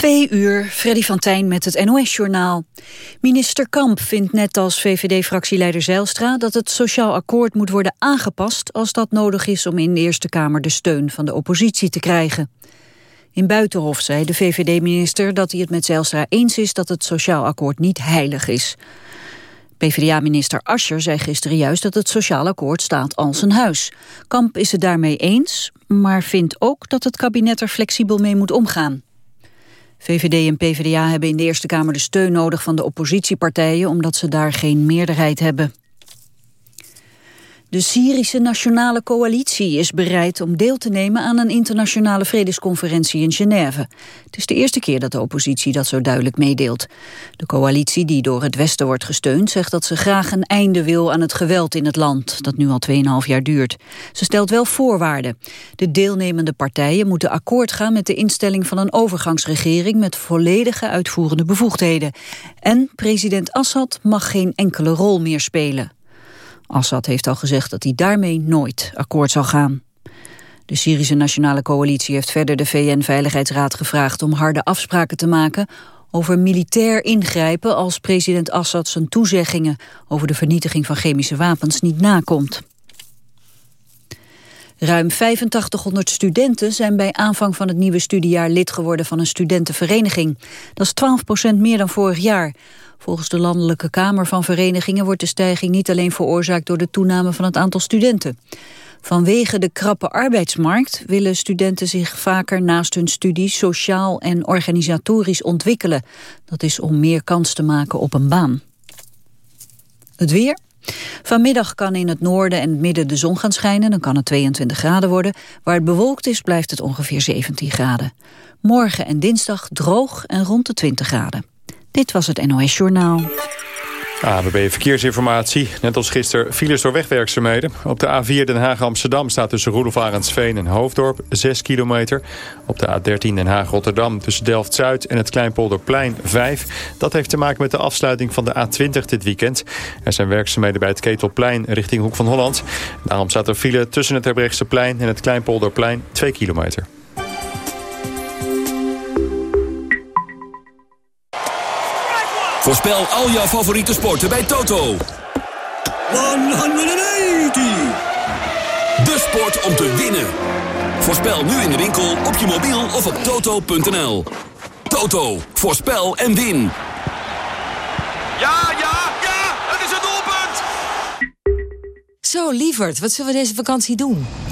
Twee uur, Freddy van Tijn met het NOS-journaal. Minister Kamp vindt net als VVD-fractieleider Zijlstra... dat het sociaal akkoord moet worden aangepast... als dat nodig is om in de Eerste Kamer de steun van de oppositie te krijgen. In Buitenhof zei de VVD-minister dat hij het met Zijlstra eens is... dat het sociaal akkoord niet heilig is. PvdA-minister Ascher zei gisteren juist dat het sociaal akkoord staat als een huis. Kamp is het daarmee eens, maar vindt ook dat het kabinet er flexibel mee moet omgaan. VVD en PvdA hebben in de Eerste Kamer de steun nodig van de oppositiepartijen... omdat ze daar geen meerderheid hebben. De Syrische Nationale Coalitie is bereid om deel te nemen aan een internationale vredesconferentie in Genève. Het is de eerste keer dat de oppositie dat zo duidelijk meedeelt. De coalitie, die door het Westen wordt gesteund, zegt dat ze graag een einde wil aan het geweld in het land, dat nu al 2,5 jaar duurt. Ze stelt wel voorwaarden. De deelnemende partijen moeten akkoord gaan met de instelling van een overgangsregering met volledige uitvoerende bevoegdheden. En president Assad mag geen enkele rol meer spelen. Assad heeft al gezegd dat hij daarmee nooit akkoord zal gaan. De Syrische Nationale Coalitie heeft verder de VN-veiligheidsraad gevraagd om harde afspraken te maken over militair ingrijpen als president Assad zijn toezeggingen over de vernietiging van chemische wapens niet nakomt. Ruim 8500 studenten zijn bij aanvang van het nieuwe studiejaar lid geworden van een studentenvereniging. Dat is 12% meer dan vorig jaar. Volgens de Landelijke Kamer van Verenigingen wordt de stijging niet alleen veroorzaakt door de toename van het aantal studenten. Vanwege de krappe arbeidsmarkt willen studenten zich vaker naast hun studie sociaal en organisatorisch ontwikkelen. Dat is om meer kans te maken op een baan. Het weer. Vanmiddag kan in het noorden en het midden de zon gaan schijnen. Dan kan het 22 graden worden. Waar het bewolkt is blijft het ongeveer 17 graden. Morgen en dinsdag droog en rond de 20 graden. Dit was het NOS Journaal. ABB Verkeersinformatie. Net als gisteren files door wegwerkzaamheden. Op de A4 Den Haag-Amsterdam staat tussen Roelof en Hoofddorp 6 kilometer. Op de A13 Den Haag-Rotterdam tussen Delft-Zuid en het Kleinpolderplein 5. Dat heeft te maken met de afsluiting van de A20 dit weekend. Er zijn werkzaamheden bij het Ketelplein richting Hoek van Holland. Daarom staat er file tussen het Herbrechtseplein en het Kleinpolderplein 2 kilometer. Voorspel al jouw favoriete sporten bij Toto. 180! De sport om te winnen. Voorspel nu in de winkel, op je mobiel of op toto.nl. Toto, voorspel en win. Ja, ja, ja, het is een doelpunt! Zo, lieverd, wat zullen we deze vakantie doen?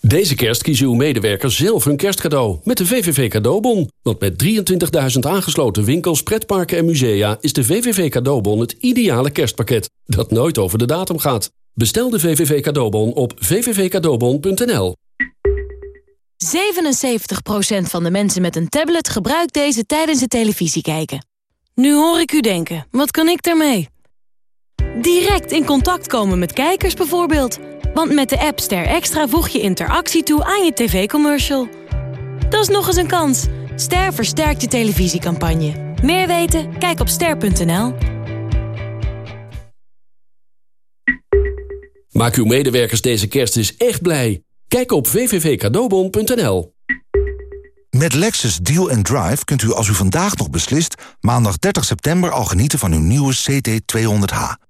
Deze kerst kiezen uw medewerkers zelf hun kerstcadeau met de VVV Cadeaubon. Want met 23.000 aangesloten winkels, pretparken en musea... is de VVV Cadeaubon het ideale kerstpakket dat nooit over de datum gaat. Bestel de VVV Cadeaubon op vvvcadeaubon.nl. 77% van de mensen met een tablet gebruikt deze tijdens het televisie kijken. Nu hoor ik u denken, wat kan ik daarmee? Direct in contact komen met kijkers bijvoorbeeld... Want met de app Ster Extra voeg je interactie toe aan je tv-commercial. Dat is nog eens een kans. Ster versterkt je televisiecampagne. Meer weten? Kijk op ster.nl. Maak uw medewerkers deze kerst eens echt blij. Kijk op www.cadeaubon.nl. Met Lexus Deal and Drive kunt u als u vandaag nog beslist... maandag 30 september al genieten van uw nieuwe CT200H.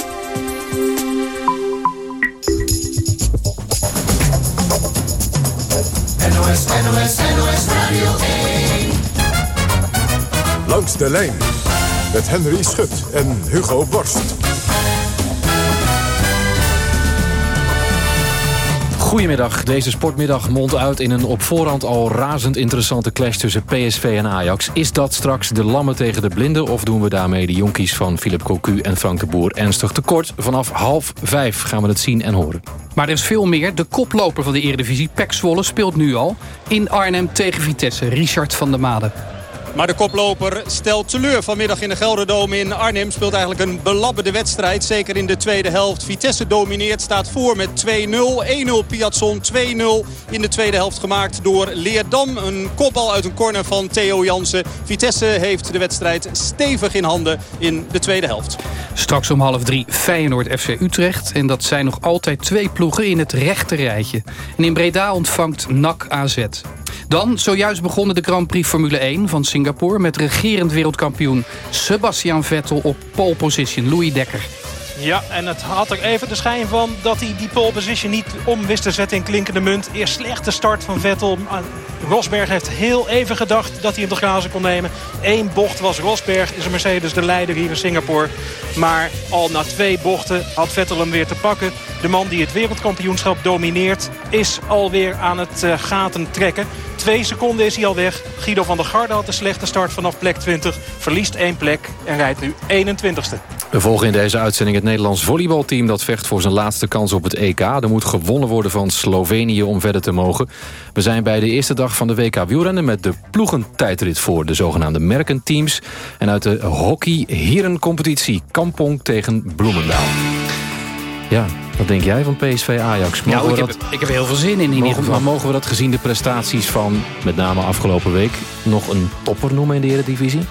NOS, NOS, NOS Radio 1. Langs de lijn met Henry Schut en Hugo Borst. Goedemiddag. Deze sportmiddag mondt uit in een op voorhand al razend interessante clash tussen PSV en Ajax. Is dat straks de lammen tegen de blinden of doen we daarmee de jonkies van Philip Cocu en Frank de Boer ernstig tekort? Vanaf half vijf gaan we het zien en horen. Maar er is veel meer. De koploper van de Eredivisie, Pek Zwolle, speelt nu al in Arnhem tegen Vitesse. Richard van der Made. Maar de koploper stelt teleur vanmiddag in de Gelderdoom in Arnhem. Speelt eigenlijk een belabberde wedstrijd. Zeker in de tweede helft. Vitesse domineert. Staat voor met 2-0. 1-0 Piatson. 2-0 in de tweede helft gemaakt door Leerdam. Een kopbal uit een corner van Theo Jansen. Vitesse heeft de wedstrijd stevig in handen in de tweede helft. Straks om half drie Feyenoord FC Utrecht. En dat zijn nog altijd twee ploegen in het rechte rijtje. En in Breda ontvangt NAC AZ. Dan zojuist begonnen de Grand Prix Formule 1 van Singapore... met regerend wereldkampioen Sebastian Vettel op pole position. Louis Dekker. Ja, en het had er even de schijn van dat hij die pole position niet om wist te zetten in klinkende munt. Eerst slechte start van Vettel. Rosberg heeft heel even gedacht dat hij hem de grazen kon nemen. Eén bocht was Rosberg, is een Mercedes de leider hier in Singapore. Maar al na twee bochten had Vettel hem weer te pakken. De man die het wereldkampioenschap domineert is alweer aan het uh, gaten trekken. Twee seconden is hij al weg. Guido van der Garde had een slechte start vanaf plek 20. Verliest één plek en rijdt nu 21ste. We volgen in deze uitzending het Nederlands volleybalteam... dat vecht voor zijn laatste kans op het EK. Er moet gewonnen worden van Slovenië om verder te mogen. We zijn bij de eerste dag van de WK wielrennen... met de ploegentijdrit voor de zogenaamde merkenteams. En uit de hockey-herencompetitie Kampong tegen Bloemendaal. Ja, wat denk jij van PSV Ajax? Mogen nou, ik, dat... heb, ik heb heel veel zin in in ieder geval. Maar mogen we dat gezien de prestaties van, met name afgelopen week... nog een topper noemen in de Eredivisie?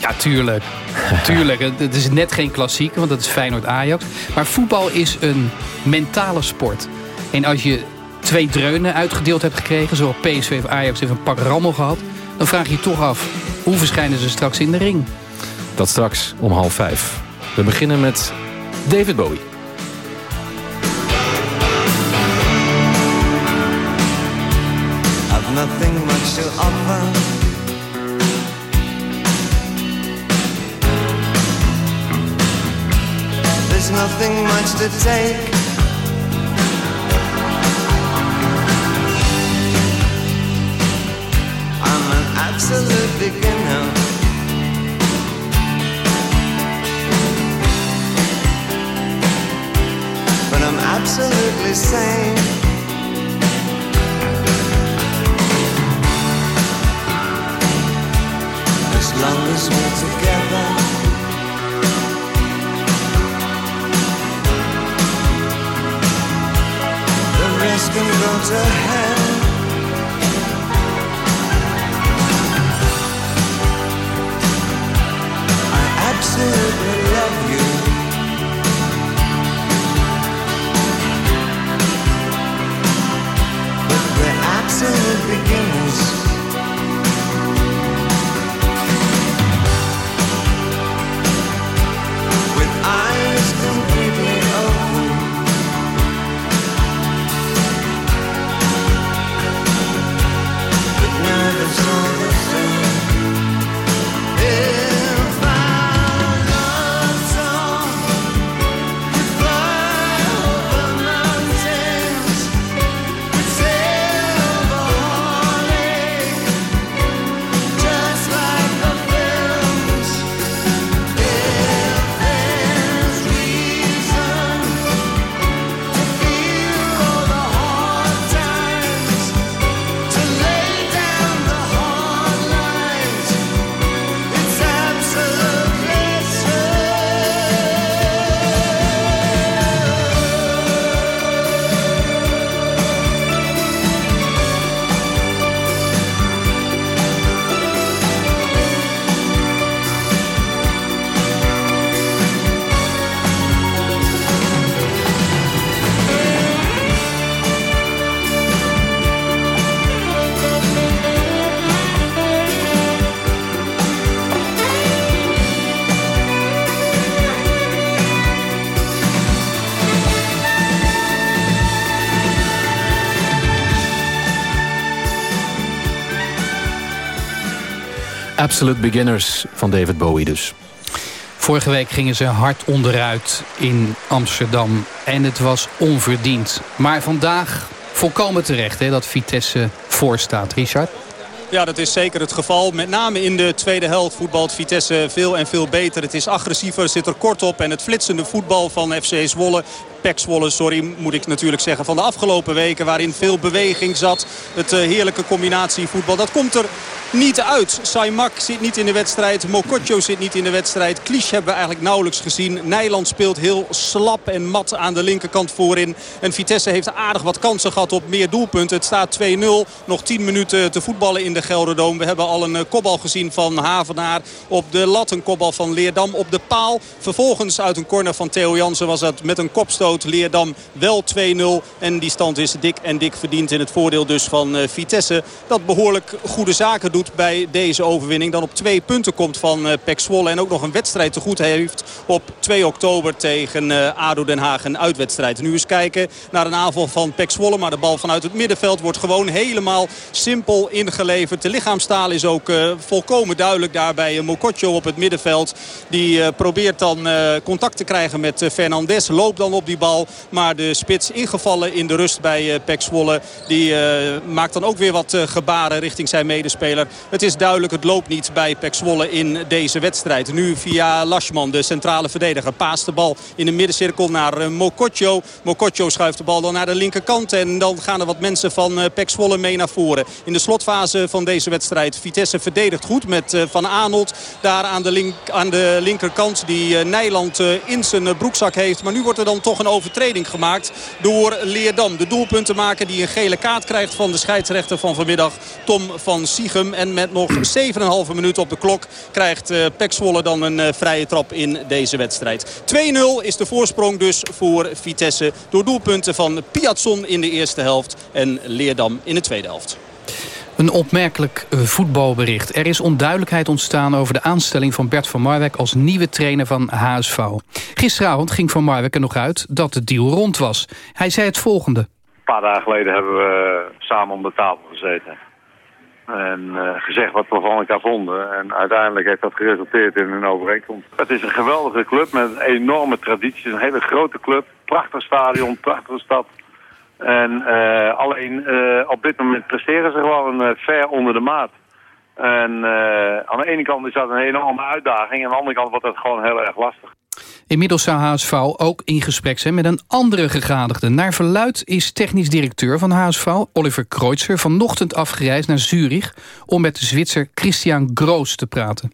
Ja, tuurlijk. tuurlijk. Het is net geen klassieker, want dat is Feyenoord-Ajax. Maar voetbal is een mentale sport. En als je twee dreunen uitgedeeld hebt gekregen... zoals PSV of Ajax heeft een pak rammel gehad... dan vraag je je toch af, hoe verschijnen ze straks in de ring? Dat straks om half vijf. We beginnen met David Bowie. I've nothing much to offer nothing much to take. I'm an absolute beginner. But I'm absolutely sane. As long as we're together rest can go to hell. Absolute Beginners van David Bowie dus. Vorige week gingen ze hard onderuit in Amsterdam. En het was onverdiend. Maar vandaag volkomen terecht hè, dat Vitesse voorstaat, Richard. Ja, dat is zeker het geval. Met name in de tweede helft voetbalt Vitesse veel en veel beter. Het is agressiever, zit er kort op. En het flitsende voetbal van FC Zwolle Pek sorry, moet ik natuurlijk zeggen, van de afgelopen weken. Waarin veel beweging zat. Het uh, heerlijke combinatievoetbal. Dat komt er niet uit. Saimak zit niet in de wedstrijd. Mokotjo zit niet in de wedstrijd. Klisch hebben we eigenlijk nauwelijks gezien. Nijland speelt heel slap en mat aan de linkerkant voorin. En Vitesse heeft aardig wat kansen gehad op meer doelpunten. Het staat 2-0. Nog 10 minuten te voetballen in de Gelderdoom. We hebben al een uh, kopbal gezien van Havenaar op de lat. Een kopbal van Leerdam op de paal. Vervolgens uit een corner van Theo Jansen was dat met een kopstoot Leerdam wel 2-0. En die stand is dik en dik verdiend in het voordeel dus van uh, Vitesse. Dat behoorlijk goede zaken doet bij deze overwinning. Dan op twee punten komt van uh, Pek Zwolle. En ook nog een wedstrijd te goed heeft op 2 oktober tegen uh, ADO Den Haag. Een uitwedstrijd. Nu eens kijken naar een aanval van Pek Zwolle. Maar de bal vanuit het middenveld wordt gewoon helemaal simpel ingeleverd. De lichaamstaal is ook volkomen duidelijk daar bij Mokotjo op het middenveld. Die probeert dan contact te krijgen met Fernandes. Loopt dan op die bal. Maar de spits ingevallen in de rust bij uh, Pek Zwolle. Die uh, maakt dan ook weer wat uh, gebaren richting zijn medespeler. Het is duidelijk, het loopt niet bij Pek Zwolle in deze wedstrijd. Nu via Lashman, de centrale verdediger. Paast de bal in de middencirkel naar Mokotjo. Mokotjo schuift de bal dan naar de linkerkant. En dan gaan er wat mensen van Pek Zwolle mee naar voren. In de slotfase van deze wedstrijd. Vitesse verdedigt goed met Van Aanholt. Daar aan de, link, aan de linkerkant die Nijland in zijn broekzak heeft. Maar nu wordt er dan toch een overtreding gemaakt door Leerdam. De doelpuntenmaker die een gele kaart krijgt van de scheidsrechter van vanmiddag. Tom van Siegem. En met nog 7,5 minuten op de klok krijgt uh, dan een uh, vrije trap in deze wedstrijd. 2-0 is de voorsprong dus voor Vitesse. Door doelpunten van Piatson in de eerste helft en Leerdam in de tweede helft. Een opmerkelijk eh, voetbalbericht. Er is onduidelijkheid ontstaan over de aanstelling van Bert van Marwijk... als nieuwe trainer van HSV. Gisteravond ging Van Marwijk er nog uit dat de deal rond was. Hij zei het volgende. Een paar dagen geleden hebben we samen om de tafel gezeten. En uh, gezegd wat we van elkaar vonden. En uiteindelijk heeft dat geresulteerd in een overeenkomst. Het is een geweldige club met een enorme traditie. Een hele grote club. Prachtig stadion, prachtige stad. En uh, alleen uh, op dit moment presteren ze gewoon uh, ver onder de maat. En aan de ene kant is dat een enorme uitdaging. En aan de andere kant wordt het gewoon heel erg lastig. Inmiddels zou HSV ook in gesprek zijn met een andere gegadigde. Naar verluid is technisch directeur van HSV, Oliver Kreutzer... vanochtend afgereisd naar Zurich om met de Zwitser Christian Groos te praten.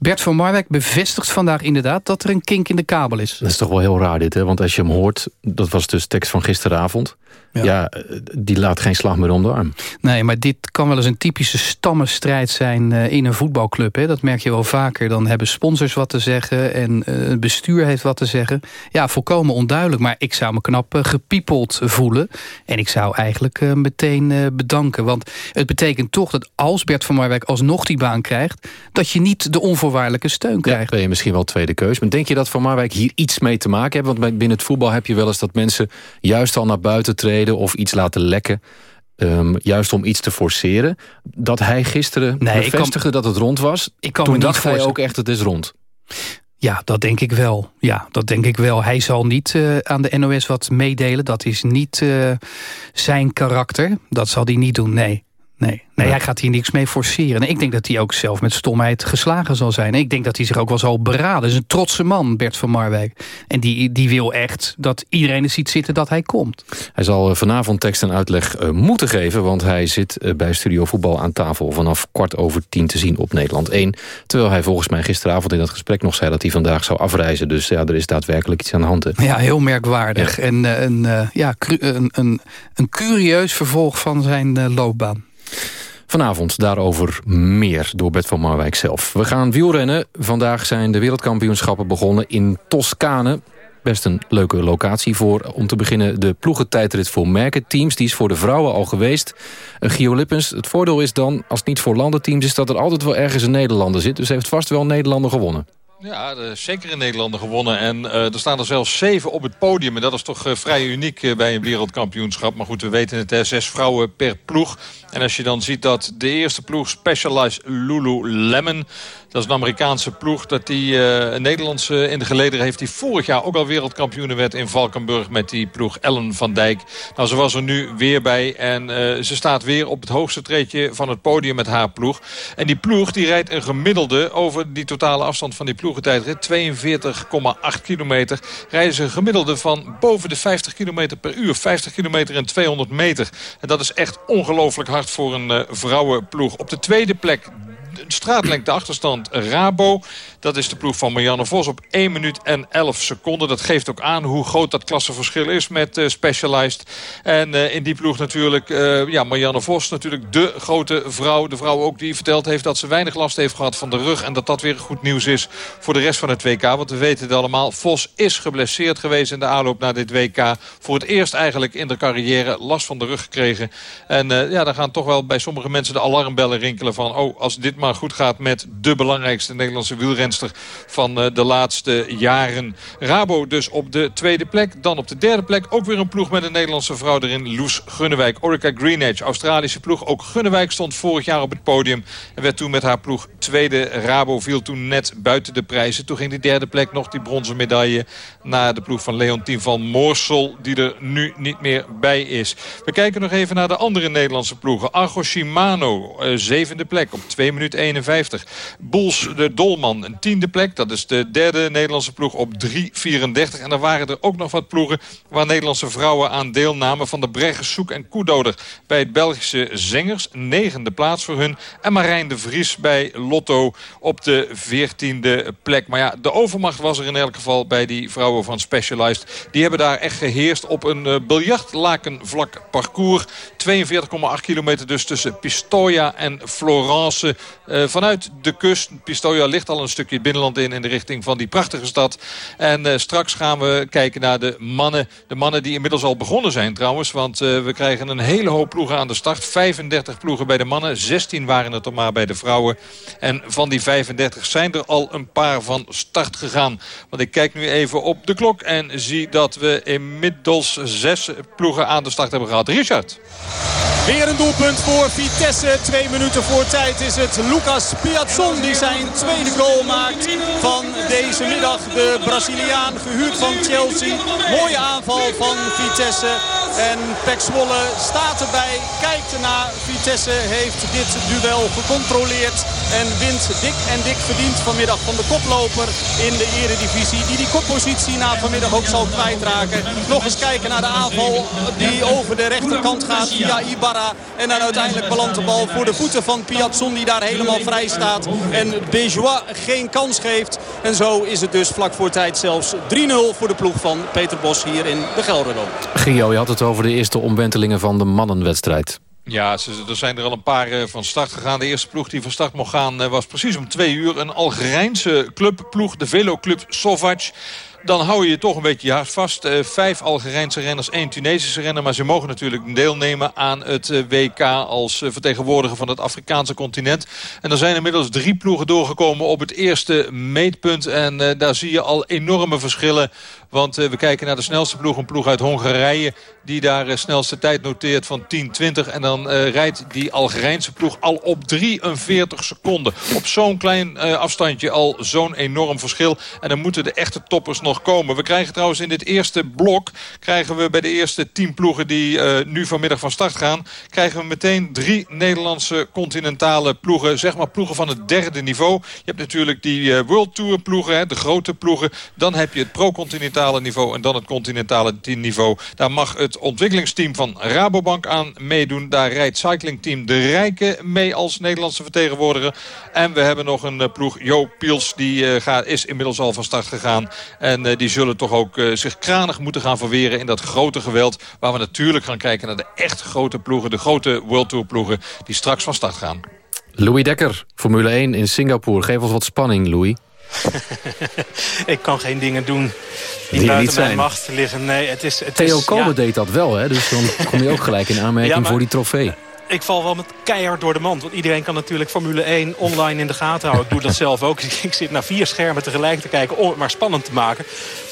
Bert van Marwijk bevestigt vandaag inderdaad dat er een kink in de kabel is. Dat is toch wel heel raar dit, hè? Want als je hem hoort, dat was dus tekst van gisteravond... Ja. ja. die laat geen slag meer om de arm. Nee, maar dit kan wel eens een typische stammenstrijd zijn uh, in een voetbalclub. Hè? Dat merk je wel vaker. Dan hebben sponsors wat te zeggen en uh, het bestuur heeft wat te zeggen. Ja, volkomen onduidelijk. Maar ik zou me knap gepiepeld voelen. En ik zou eigenlijk meteen bedanken. Want het betekent toch dat als Bert van Marwijk alsnog die baan krijgt... dat je niet de onvoorwaardelijke steun krijgt. Ja, ben je misschien wel tweede keus. Maar denk je dat Van Marwijk hier iets mee te maken heeft? Want binnen het voetbal heb je wel eens dat mensen juist al naar buiten treden of iets laten lekken. Um, juist om iets te forceren. Dat hij gisteren nee, bevestigde dat het rond was. Ik kan Toen me dacht hij ook echt het is rond. Ja, dat denk ik wel. Ja, dat denk ik wel. Hij zal niet uh, aan de NOS wat meedelen. Dat is niet uh, zijn karakter. Dat zal hij niet doen, nee. Nee, nee hij gaat hier niks mee forceren. ik denk dat hij ook zelf met stomheid geslagen zal zijn. ik denk dat hij zich ook wel zal beraden. Hij is een trotse man, Bert van Marwijk. En die, die wil echt dat iedereen er ziet zitten dat hij komt. Hij zal eh, vanavond tekst en uitleg uh, moeten geven... want hij zit uh, bij Studio Voetbal aan tafel... vanaf kwart over tien te zien op Nederland 1. Terwijl hij volgens mij gisteravond in dat gesprek nog zei... dat hij vandaag zou afreizen. Dus ja, er is daadwerkelijk iets aan de hand. Hè. Ja, heel merkwaardig. Ja. En een, ja, een, een, een curieus vervolg van zijn loopbaan. Vanavond daarover meer door Bert van Marwijk zelf. We gaan wielrennen. Vandaag zijn de wereldkampioenschappen begonnen in Toscane. Best een leuke locatie voor om te beginnen de ploegentijdrit voor merkenteams. Die is voor de vrouwen al geweest. Gio Lippens, het voordeel is dan, als het niet voor landenteams is... dat er altijd wel ergens een Nederlander zit. Dus heeft vast wel Nederlander gewonnen. Ja, zeker in Nederlander gewonnen. En uh, er staan er zelfs zeven op het podium. En dat is toch uh, vrij uniek uh, bij een wereldkampioenschap. Maar goed, we weten het, zes vrouwen per ploeg. En als je dan ziet dat de eerste ploeg Specialized Lululemon Dat is een Amerikaanse ploeg dat die uh, een Nederlandse in de geleden heeft... die vorig jaar ook al wereldkampioen werd in Valkenburg... met die ploeg Ellen van Dijk. Nou, ze was er nu weer bij en uh, ze staat weer op het hoogste treedje van het podium met haar ploeg. En die ploeg die rijdt een gemiddelde over die totale afstand van die ploegentijd. 42,8 kilometer. Rijden ze een gemiddelde van boven de 50 kilometer per uur. 50 kilometer en 200 meter. En dat is echt ongelooflijk hard voor een uh, vrouwenploeg. Op de tweede plek straatlengte achterstand Rabo. Dat is de ploeg van Marianne Vos op 1 minuut en 11 seconden. Dat geeft ook aan hoe groot dat klassenverschil is met uh, Specialized. En uh, in die ploeg natuurlijk, uh, ja, Marianne Vos natuurlijk de grote vrouw. De vrouw ook die verteld heeft dat ze weinig last heeft gehad van de rug. En dat dat weer goed nieuws is voor de rest van het WK. Want we weten het allemaal. Vos is geblesseerd geweest in de aanloop naar dit WK. Voor het eerst eigenlijk in de carrière last van de rug gekregen. En ja, dan gaan toch wel bij sommige mensen de alarmbellen rinkelen van... oh, als dit maar goed gaat met de belangrijkste Nederlandse wielrenster van uh, de laatste jaren. Rabo dus op de tweede plek. Dan op de derde plek ook weer een ploeg met een Nederlandse vrouw erin. Loes Gunnewijk, Orica Greenedge, Australische ploeg. Ook Gunnewijk stond vorig jaar op het podium. En werd toen met haar ploeg tweede. Rabo viel toen net buiten de prijzen. Toen ging die derde plek nog die bronzen medaille naar de ploeg van Leontien van Moorsel. Die er nu niet meer bij is. We kijken nog even naar de andere Nederlandse ploegen. Argo Shimano, uh, zevende plek op 2 minuten 51. Boels de Dolman, een tiende plek. Dat is de derde Nederlandse ploeg op 3.34. En er waren er ook nog wat ploegen waar Nederlandse vrouwen aan deelnamen. Van de Breggen, Soek en Koedoder bij het Belgische Zengers. Negende plaats voor hun. En Marijn de Vries bij Lotto op de veertiende plek. Maar ja, de overmacht was er in elk geval bij die vrouwen van Specialized. Die hebben daar echt geheerst op een uh, biljartlakenvlak parcours. 42,8 kilometer dus tussen Pistoia en Florence. Uh, vanuit de kust. Pistoia ligt al een stukje binnenland in. In de richting van die prachtige stad. En uh, straks gaan we kijken naar de mannen. De mannen die inmiddels al begonnen zijn trouwens. Want uh, we krijgen een hele hoop ploegen aan de start. 35 ploegen bij de mannen. 16 waren het er maar bij de vrouwen. En van die 35 zijn er al een paar van start gegaan. Want ik kijk nu even op de klok. En zie dat we inmiddels zes ploegen aan de start hebben gehad. Richard. Weer een doelpunt voor Vitesse. Twee minuten voor tijd is het Lucas Piazzon die zijn tweede goal maakt van deze middag. De Braziliaan gehuurd van Chelsea. Mooie aanval van Vitesse. En Pek staat erbij, kijkt ernaar. Vitesse heeft dit duel gecontroleerd. En wint dik en dik verdiend vanmiddag van de koploper in de eredivisie. Die die koppositie na vanmiddag ook zal kwijtraken. Nog eens kijken naar de aanval die over de rechterkant gaat via Ibarra. En dan uiteindelijk belandt de bal voor de voeten van Piazzon die daar helemaal vrij staat. En Bejois geen kans geeft. En zo is het dus vlak voor tijd zelfs 3-0 voor de ploeg van Peter Bos hier in de Gelderdoom. Gio, je had het over de eerste omwentelingen van de mannenwedstrijd. Ja, er zijn er al een paar van start gegaan. De eerste ploeg die van start mocht gaan was precies om twee uur. Een Algerijnse clubploeg, de veloclub Sovac dan hou je je toch een beetje je hart vast. Uh, vijf Algerijnse renners, één Tunesische renner. Maar ze mogen natuurlijk deelnemen aan het uh, WK als uh, vertegenwoordiger van het Afrikaanse continent. En er zijn inmiddels drie ploegen doorgekomen op het eerste meetpunt. En daar zie je al enorme verschillen. Want we kijken naar de snelste ploeg, een ploeg uit Hongarije... die daar snelste tijd noteert van 10-20. En dan rijdt die Algerijnse ploeg al op 43 seconden. Op zo'n klein afstandje al zo'n enorm verschil. En dan moeten de echte toppers nog komen. We krijgen trouwens in dit eerste blok... krijgen we bij de eerste tien ploegen die nu vanmiddag van start gaan... krijgen we meteen drie Nederlandse continentale ploegen. Zeg maar ploegen van het derde niveau. Je hebt natuurlijk die World Tour ploegen, de grote ploegen. Dan heb je het pro-continentale niveau en dan het continentale niveau. Daar mag het ontwikkelingsteam van Rabobank aan meedoen. Daar rijdt cyclingteam De Rijken mee als Nederlandse vertegenwoordiger. En we hebben nog een uh, ploeg, Jo Piels, die gaat, is inmiddels al van start gegaan. En uh, die zullen toch ook zich kranig moeten gaan verweren in dat grote geweld. Waar we natuurlijk gaan kijken naar de echt grote ploegen. De grote World Tour ploegen die straks van start gaan. Louis Dekker, Formule 1 in Singapore. Geef ons wat spanning, Louis. ik kan geen dingen doen die, die buiten zijn. mijn macht liggen. Nee, het is, het Theo is, ja. deed dat wel, hè? dus dan kom je ook gelijk in aanmerking Ja, maar- voor die trofee. Ik val wel met keihard door de mand. Want iedereen kan natuurlijk Formule 1 online in de gaten houden. Ik doe dat zelf ook. Ik zit naar vier schermen tegelijk te kijken om het maar spannend te maken.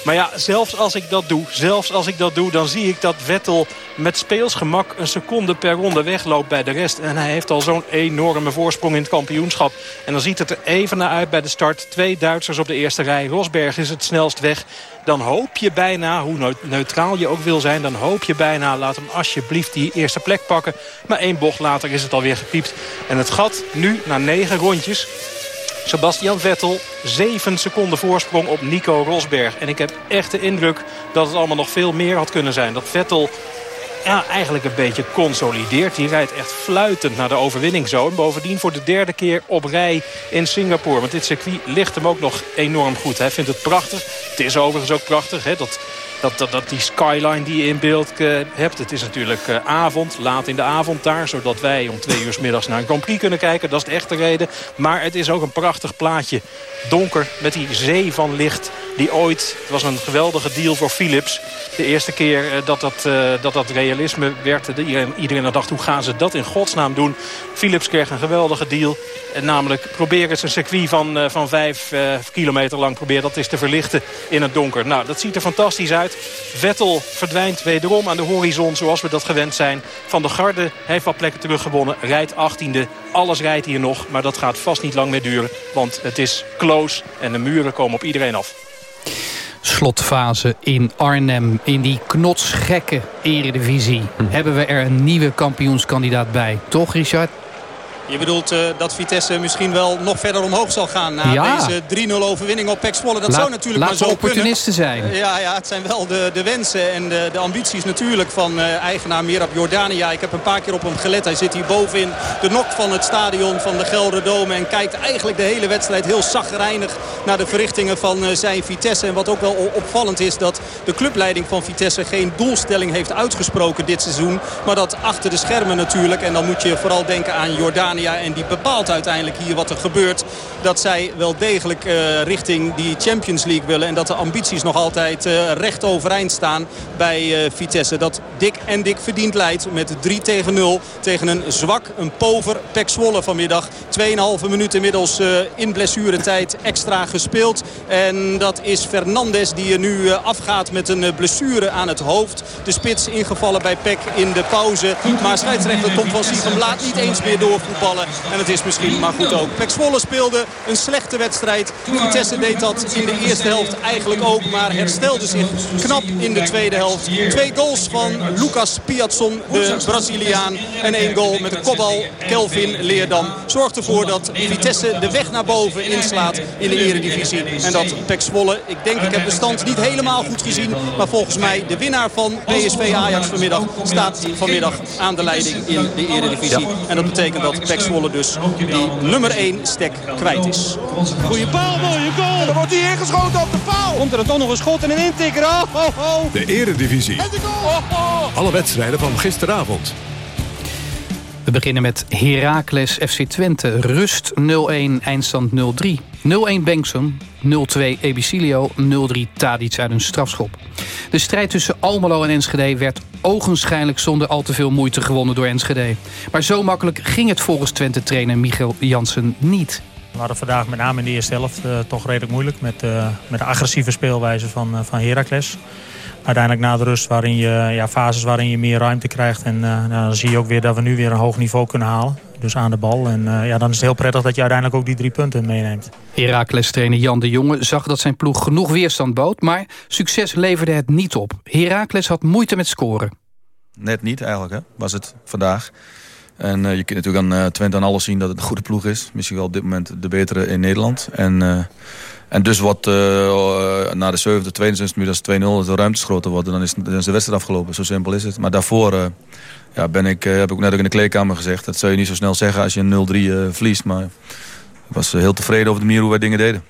Maar ja, zelfs als ik dat doe, zelfs als ik dat doe... dan zie ik dat Vettel met speelsgemak een seconde per ronde wegloopt bij de rest. En hij heeft al zo'n enorme voorsprong in het kampioenschap. En dan ziet het er even naar uit bij de start. Twee Duitsers op de eerste rij. Rosberg is het snelst weg dan hoop je bijna, hoe neutraal je ook wil zijn... dan hoop je bijna, laat hem alsjeblieft die eerste plek pakken. Maar één bocht later is het alweer gepiept. En het gat nu, na negen rondjes... Sebastian Vettel, 7 seconden voorsprong op Nico Rosberg. En ik heb echt de indruk dat het allemaal nog veel meer had kunnen zijn. Dat Vettel ja, eigenlijk een beetje consolideert. Die rijdt echt fluitend naar de overwinning zo. En bovendien voor de derde keer op rij in Singapore. Want dit circuit ligt hem ook nog enorm goed. Hij vindt het prachtig. Het is overigens ook prachtig. Hè, dat dat, dat, dat die skyline die je in beeld uh, hebt. Het is natuurlijk uh, avond, laat in de avond daar. Zodat wij om twee uur s middags naar een Grand Prix kunnen kijken. Dat is de echte reden. Maar het is ook een prachtig plaatje. Donker met die zee van licht. Die ooit, het was een geweldige deal voor Philips. De eerste keer uh, dat, dat, dat dat realisme werd. Iedereen, dacht, hoe gaan ze dat in godsnaam doen? Philips kreeg een geweldige deal. namelijk, probeer eens een circuit van, van vijf kilometer lang. Probeer dat eens te verlichten in het donker. Nou, dat ziet er fantastisch uit. Vettel verdwijnt wederom aan de horizon zoals we dat gewend zijn. Van de Garde heeft wat plekken teruggewonnen. Rijdt 18e. Alles rijdt hier nog. Maar dat gaat vast niet lang meer duren. Want het is close en de muren komen op iedereen af. Slotfase in Arnhem. In die knotsgekke eredivisie. Hm. Hebben we er een nieuwe kampioenskandidaat bij. Toch Richard? Je bedoelt uh, dat Vitesse misschien wel nog verder omhoog zal gaan na deze 3-0 overwinning op Pek Zwolle. Dat zou natuurlijk maar zo opportunisten kunnen. zijn. Ja, ja, het zijn wel de, de wensen en de, de ambities natuurlijk van uh, eigenaar Mirab Jordania. Ik heb een paar keer op hem gelet. Hij zit hier bovenin de nok van het stadion van de Gelderdome. En kijkt eigenlijk de hele wedstrijd heel zagrijnig naar de verrichtingen van uh, zijn Vitesse. En wat ook wel opvallend is dat de clubleiding van Vitesse geen doelstelling heeft uitgesproken dit seizoen. Maar dat achter de schermen natuurlijk. En dan moet je vooral denken aan Jordania en die bepaalt uiteindelijk hier wat er gebeurt. Dat zij wel degelijk uh, richting die Champions League willen. En dat de ambities nog altijd uh, recht overeind staan bij uh, Vitesse. Dat dik en dik verdiend leidt met 3 tegen 0 tegen een zwak, een pover Pek Zwolle vanmiddag. 2,5 minuten inmiddels in blessuretijd extra gespeeld. En dat is Fernandes die er nu afgaat met een blessure aan het hoofd. De spits ingevallen bij Pek in de pauze. Maar scheidsrechter Tom van Siegem laat niet eens meer doorvoetballen. En het is misschien maar goed ook. Pek Zwolle speelde een slechte wedstrijd. Vitesse deed dat in de eerste helft eigenlijk ook. Maar herstelde zich knap in de tweede helft. Twee goals van Lucas Piazzon, de Braziliaan. En één goal met de kopbal Kelvin Leerdam. Zorgt ervoor dat Vitesse de weg naar boven inslaat in de eredivisie. En dat Pek Zwolle, ik denk ik heb de stand niet helemaal goed gezien. Maar volgens mij de winnaar van PSV Ajax vanmiddag staat vanmiddag aan de leiding in de eredivisie. En dat betekent dat Pek Zwolle dus die nummer 1 stek kwijt is. Goeie paal, mooie goal. En dan wordt hij ingeschoten op de paal. Komt er toch nog een schot en een intikker. Oh, oh, oh. De eredivisie. Alle wedstrijden van gisteravond. We beginnen met Heracles FC Twente. Rust 0-1, eindstand 0-3. 0-1 Bengtson, 0-2 Ebicilio, 0-3 Tadic uit een strafschop. De strijd tussen Almelo en Enschede werd ogenschijnlijk zonder al te veel moeite gewonnen door Enschede. Maar zo makkelijk ging het volgens Twente-trainer Michael Jansen niet. We hadden vandaag met name in de eerste helft uh, toch redelijk moeilijk met, uh, met de agressieve speelwijze van, uh, van Heracles uiteindelijk na de rust waarin je ja, fases waarin je meer ruimte krijgt. En nou, dan zie je ook weer dat we nu weer een hoog niveau kunnen halen. Dus aan de bal. En uh, ja, dan is het heel prettig dat je uiteindelijk ook die drie punten meeneemt. Heracles-trainer Jan de Jonge zag dat zijn ploeg genoeg weerstand bood. Maar succes leverde het niet op. Heracles had moeite met scoren. Net niet eigenlijk, hè? was het vandaag. En uh, je kunt natuurlijk aan uh, Twente aan alles zien dat het een goede ploeg is. Misschien wel op dit moment de betere in Nederland. En... En dus wat uh, na de 7e, 72 minuut als 2-0 de ruimtes groter worden, dan is, dan is, de wedstrijd afgelopen. Zo simpel is het. Maar daarvoor uh, ja, ben ik, uh, heb ik net ook in de kleedkamer gezegd. Dat zou je niet zo snel zeggen als je 0-3 verliest. Maar ik was heel tevreden over de manier hoe wij dingen deden.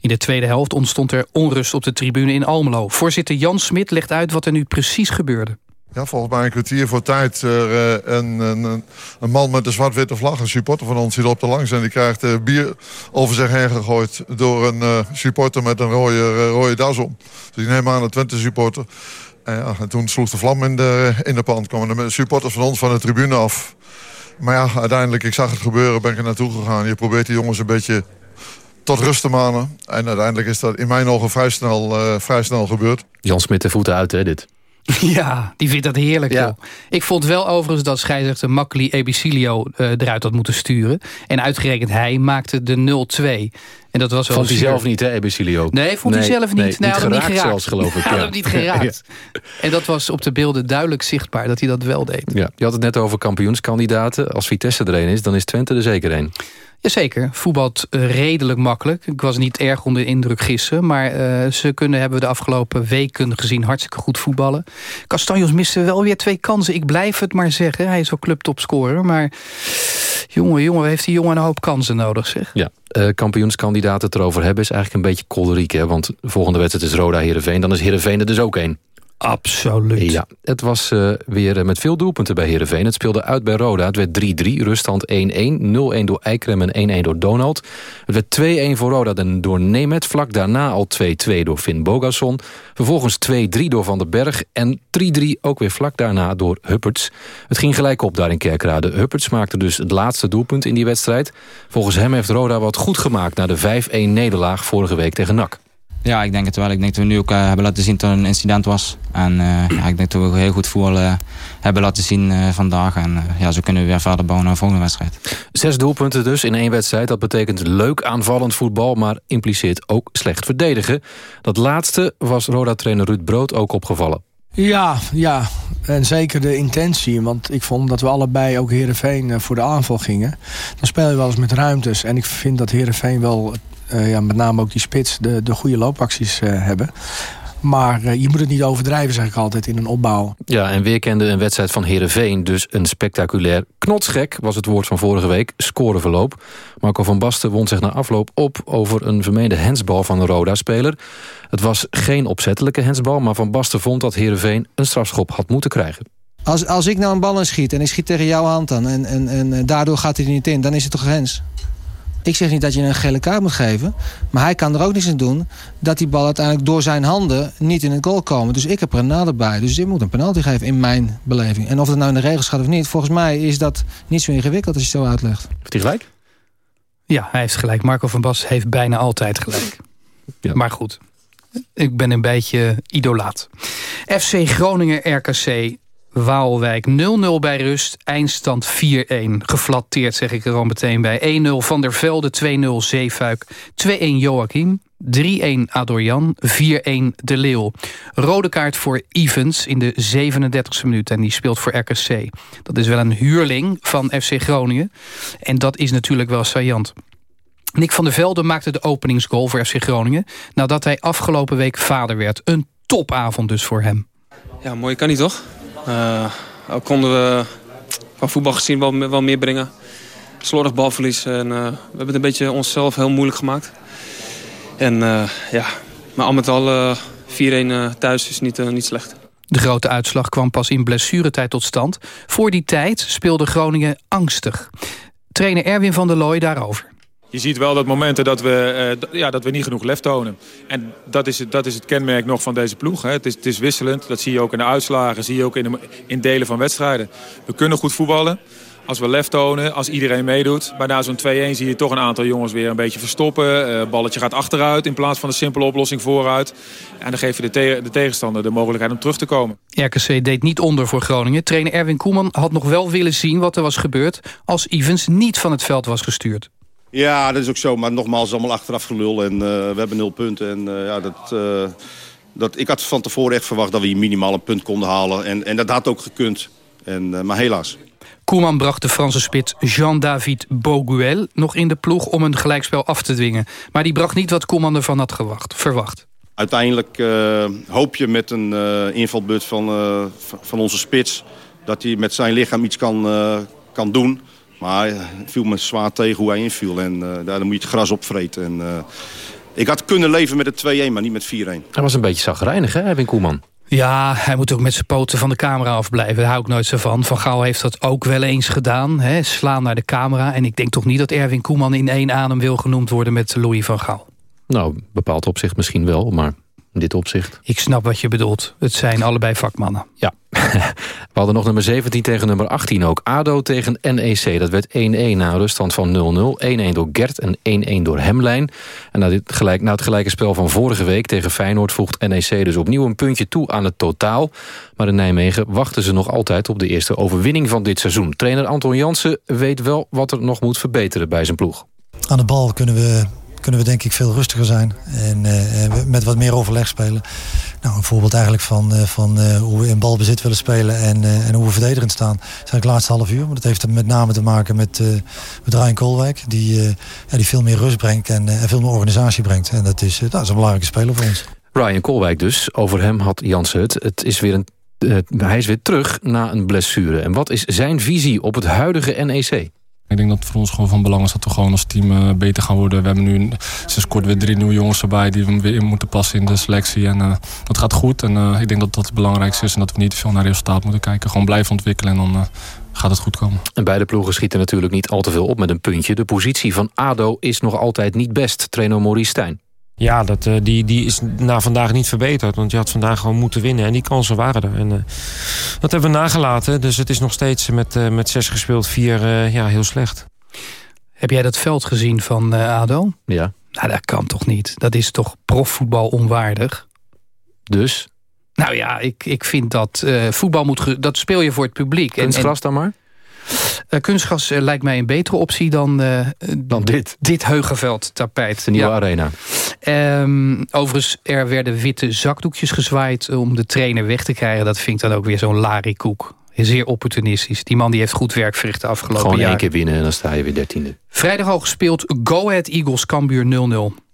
In de tweede helft ontstond er onrust op de tribune in Almelo. Voorzitter Jan Smit legt uit wat er nu precies gebeurde. Ja, volgens mij een kwartier voor tijd. Uh, een, een, een, man met een zwart-witte vlag, een supporter van ons, die loopt er langs... en die krijgt uh, bier over zich heen gegooid door een uh, supporter met een rode, rode das om. Dus die neemt aan een Twente-supporter. En, ja, en, toen sloeg de vlam in de, in de pan. Kwamen de supporters van ons van de tribune af. Maar ja, uiteindelijk, ik zag het gebeuren, ben ik er naartoe gegaan. Je probeert die jongens een beetje tot rust te manen. En uiteindelijk is dat in mijn ogen vrij snel, uh, vrij snel gebeurd. Jan Smit de voeten uit, hè, dit? Ja, die vindt dat heerlijk. Ja. Ik vond wel overigens dat scheidsrechter Makkeli Ebicilio uh, eruit had moeten sturen. En uitgerekend hij maakte de 0-2. En dat was wel vond hij zelf niet, hè, Ebicilio? Nee, vond nee, hij zelf niet. Nee, nee, niet, had geraakt, hem niet geraakt zelfs, geloof ik. Hij had hem niet geraakt. ja. En dat was op de beelden duidelijk zichtbaar dat hij dat wel deed. Ja, je had het net over kampioenskandidaten. Als Vitesse er een is, dan is Twente er zeker een. Jazeker, voetbalt redelijk makkelijk. Ik was niet erg onder de indruk gisteren. Maar uh, ze kunnen, hebben we de afgelopen weken gezien, hartstikke goed voetballen. Castanjos miste wel weer twee kansen. Ik blijf het maar zeggen. Hij is wel clubtopscorer. Maar jongen, jongen, heeft die jongen een hoop kansen nodig, zeg. Ja, uh, kampioenskandidaten het erover hebben is eigenlijk een beetje kolderiek. Hè? Want de volgende wedstrijd is Roda Heerenveen. Dan is Heerenveen er dus ook één. Absoluut. Ja, het was uh, weer met veel doelpunten bij Heerenveen. Het speelde uit bij Roda. Het werd 3-3, ruststand 1-1. 0-1 door Eikrem en 1-1 door Donald. Het werd 2-1 voor Roda door Nemet. Vlak daarna al 2-2 door Finn Bogason. Vervolgens 2-3 door Van den Berg. En 3-3 ook weer vlak daarna door Hupperts. Het ging gelijk op daar in Kerkrade. Hupperts maakte dus het laatste doelpunt in die wedstrijd. Volgens hem heeft Roda wat goed gemaakt... na de 5-1 nederlaag vorige week tegen NAC. Ja, ik denk het wel. Ik denk dat we nu ook uh, hebben laten zien dat het een incident was. En uh, ja, ik denk dat we heel goed voetbal uh, hebben laten zien vandaag. En ja, zo kunnen we weer verder bouwen naar de volgende wedstrijd. Zes doelpunten dus in één wedstrijd. Dat betekent leuk aanvallend voetbal, maar impliceert ook slecht verdedigen. Dat laatste was Roda-trainer Ruud Brood ook opgevallen. Ja, ja, en zeker de intentie. Want ik vond dat we allebei ook Heerenveen voor de aanval gingen. Dan speel je wel eens met ruimtes. En ik vind dat Heerenveen wel uh, ja, met name ook die spits, de, de goede loopacties uh, hebben. Maar uh, je moet het niet overdrijven, zeg ik altijd, in een opbouw. Ja, en weer kende een wedstrijd van Heerenveen... dus een spectaculair knotsgek, was het woord van vorige week, scoreverloop. Marco van Basten wond zich na afloop op over een vermeende hensbal van een Roda-speler. Het was geen opzettelijke hensbal, maar Van Basten vond dat Heerenveen een strafschop had moeten krijgen. Als, als ik nou een bal schiet en ik schiet tegen jouw hand aan... en, en, en daardoor gaat hij er niet in, dan is het toch hens? Ik zeg niet dat je een gele kaart moet geven. Maar hij kan er ook niets aan doen dat die bal uiteindelijk door zijn handen niet in het goal komen. Dus ik heb er een nadeel bij. Dus je moet een penalty geven in mijn beleving. En of het nou in de regels gaat of niet. Volgens mij is dat niet zo ingewikkeld als je het zo uitlegt. Heeft hij gelijk? Ja, hij heeft gelijk. Marco van Bas heeft bijna altijd gelijk. Ja. Maar goed, ik ben een beetje idolaat. FC Groningen RKC Waalwijk 0-0 bij rust, eindstand 4-1. Geflatteerd zeg ik er al meteen bij. 1-0 Van der Velde, 2-0 Zeefuik, 2-1 Joachim, 3-1 Adorjan, 4-1 De Leeuw. Rode kaart voor Evans in de 37e minuut en die speelt voor RKC. Dat is wel een huurling van FC Groningen en dat is natuurlijk wel saillant. Nick van der Velde maakte de openingsgoal voor FC Groningen... nadat hij afgelopen week vader werd. Een topavond dus voor hem. Ja, mooi kan niet toch? Uh, ook konden we van voetbal gezien wel, wel meer brengen. Slordig balverlies. En, uh, we hebben het een beetje onszelf heel moeilijk gemaakt. En uh, ja, maar al met al 4-1 thuis is niet, niet slecht. De grote uitslag kwam pas in blessuretijd tot stand. Voor die tijd speelde Groningen angstig. Trainer Erwin van der Looy daarover. Je ziet wel dat momenten dat we, uh, ja, dat we niet genoeg lef tonen. En dat is, het, dat is het kenmerk nog van deze ploeg. Hè. Het, is, het is wisselend. Dat zie je ook in de uitslagen. zie je ook in, de, in delen van wedstrijden. We kunnen goed voetballen. Als we lef tonen, als iedereen meedoet. Maar na zo'n 2-1 zie je toch een aantal jongens weer een beetje verstoppen. Uh, balletje gaat achteruit in plaats van een simpele oplossing vooruit. En dan geef je de, de tegenstander de mogelijkheid om terug te komen. RKC deed niet onder voor Groningen. Trainer Erwin Koeman had nog wel willen zien wat er was gebeurd... als Evans niet van het veld was gestuurd. Ja, dat is ook zo. Maar nogmaals, het is allemaal achteraf gelul. En uh, we hebben nul punten. En uh, ja, dat, uh, dat, ik had van tevoren echt verwacht dat we hier minimaal een punt konden halen. En, en dat had ook gekund. En, maar helaas. Koeman bracht de Franse spits Jean-David Boguel nog in de ploeg om een gelijkspel af te dwingen. Maar die bracht niet wat Koeman ervan had gewacht, verwacht. Uiteindelijk hoop je met een invalbeurt van, van onze spits... dat hij met zijn lichaam iets kan, kan doen... Maar het viel me zwaar tegen hoe hij inviel. En uh, daar moet je het gras opvreten. En, uh, ik had kunnen leven met het 2-1, maar niet met 4-1. Hij was een beetje zagrijnig, hè, Erwin Koeman? Ja, hij moet ook met zijn poten van de camera afblijven. Daar hou ik nooit zo van. Van Gaal heeft dat ook wel eens gedaan. Hè? Slaan naar de camera. En ik denk toch niet dat Erwin Koeman in één adem wil genoemd worden met Louis van Gaal. Nou, bepaald opzicht misschien wel, maar in dit opzicht. Ik snap wat je bedoelt. Het zijn allebei vakmannen. Ja. We hadden nog nummer 17 tegen nummer 18 ook. ADO tegen NEC. Dat werd 1-1 na een ruststand van 0-0. 1-1 door Gert en 1-1 door Hemlijn. En na, dit gelijk, na het gelijke spel van vorige week tegen Feyenoord... voegt NEC dus opnieuw een puntje toe aan het totaal. Maar in Nijmegen wachten ze nog altijd op de eerste overwinning van dit seizoen. Trainer Anton Jansen weet wel wat er nog moet verbeteren bij zijn ploeg. Aan de bal kunnen we kunnen we denk ik veel rustiger zijn. En uh, met wat meer overleg spelen. Nou, een voorbeeld eigenlijk van, uh, van uh, hoe we in balbezit willen spelen en, en hoe we verdedigend staan. Eigenlijk het laatste half uur. Maar dat heeft met name te maken met, met Ryan Koolwijk. Die, ja, die veel meer rust brengt en, en veel meer organisatie brengt. En dat is, dat is een belangrijke speler voor ons. Ryan Koolwijk dus. Over hem had Jansen het. Het is weer een hij is weer terug na een blessure. En wat is zijn visie op het huidige NEC? Ik denk dat het voor ons gewoon van belang is dat we gewoon als team uh, beter gaan worden. We hebben nu sinds kort weer drie nieuwe jongens erbij die we weer in moeten passen in de selectie. En uh, dat gaat goed. En uh, ik denk dat dat het belangrijkste is en dat we niet te veel naar resultaat moeten kijken. Gewoon blijven ontwikkelen en dan gaat het goed komen. En beide ploegen schieten natuurlijk niet al te veel op met een puntje. De positie van ADO is nog altijd niet best, trainer Maurice Stijn. Ja, dat, uh, die, die is na vandaag niet verbeterd. Want je had vandaag gewoon moeten winnen. En die kansen waren er. En uh, dat hebben we nagelaten. Dus het is nog steeds met, uh, met zes gespeeld, vier ja, heel slecht. Heb jij dat veld gezien van ADO? Ja. Nou, dat kan toch niet? Dat is toch profvoetbal onwaardig? Dus? Nou ja, ik, ik vind dat voetbal moet... Dat speel je voor het publiek. Kunstgras en, en, dan maar? Uh, kunstgas uh, lijkt mij een betere optie dan, uh, dan dit. Dit Heugeveld tapijt. De nieuwe ja. arena. Um, overigens, er werden witte zakdoekjes gezwaaid om de trainer weg te krijgen. Dat vind ik dan ook weer zo'n larikoek. Zeer opportunistisch. Die man die heeft goed werk verricht de afgelopen jaar. Gewoon één keer winnen en dan sta je weer dertiende. Vrijdag al gespeeld Go Ahead Eagles Cambuur 0-0.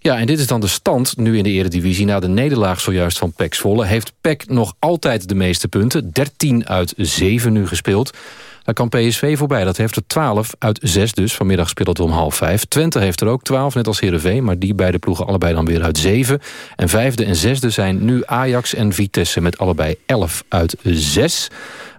Ja, en dit is dan de stand nu in de eredivisie. Na de nederlaag zojuist van PEC Zwolle... heeft PEC nog altijd de meeste punten. 13 uit 7 nu gespeeld. Daar kan PSV voorbij. Dat heeft er 12 uit 6 dus. Vanmiddag speelt het om half 5. Twente heeft er ook 12, net als Heerenveen. Maar die beide ploegen allebei dan weer uit 7. En vijfde en zesde zijn nu Ajax en Vitesse... met allebei 11 uit 6.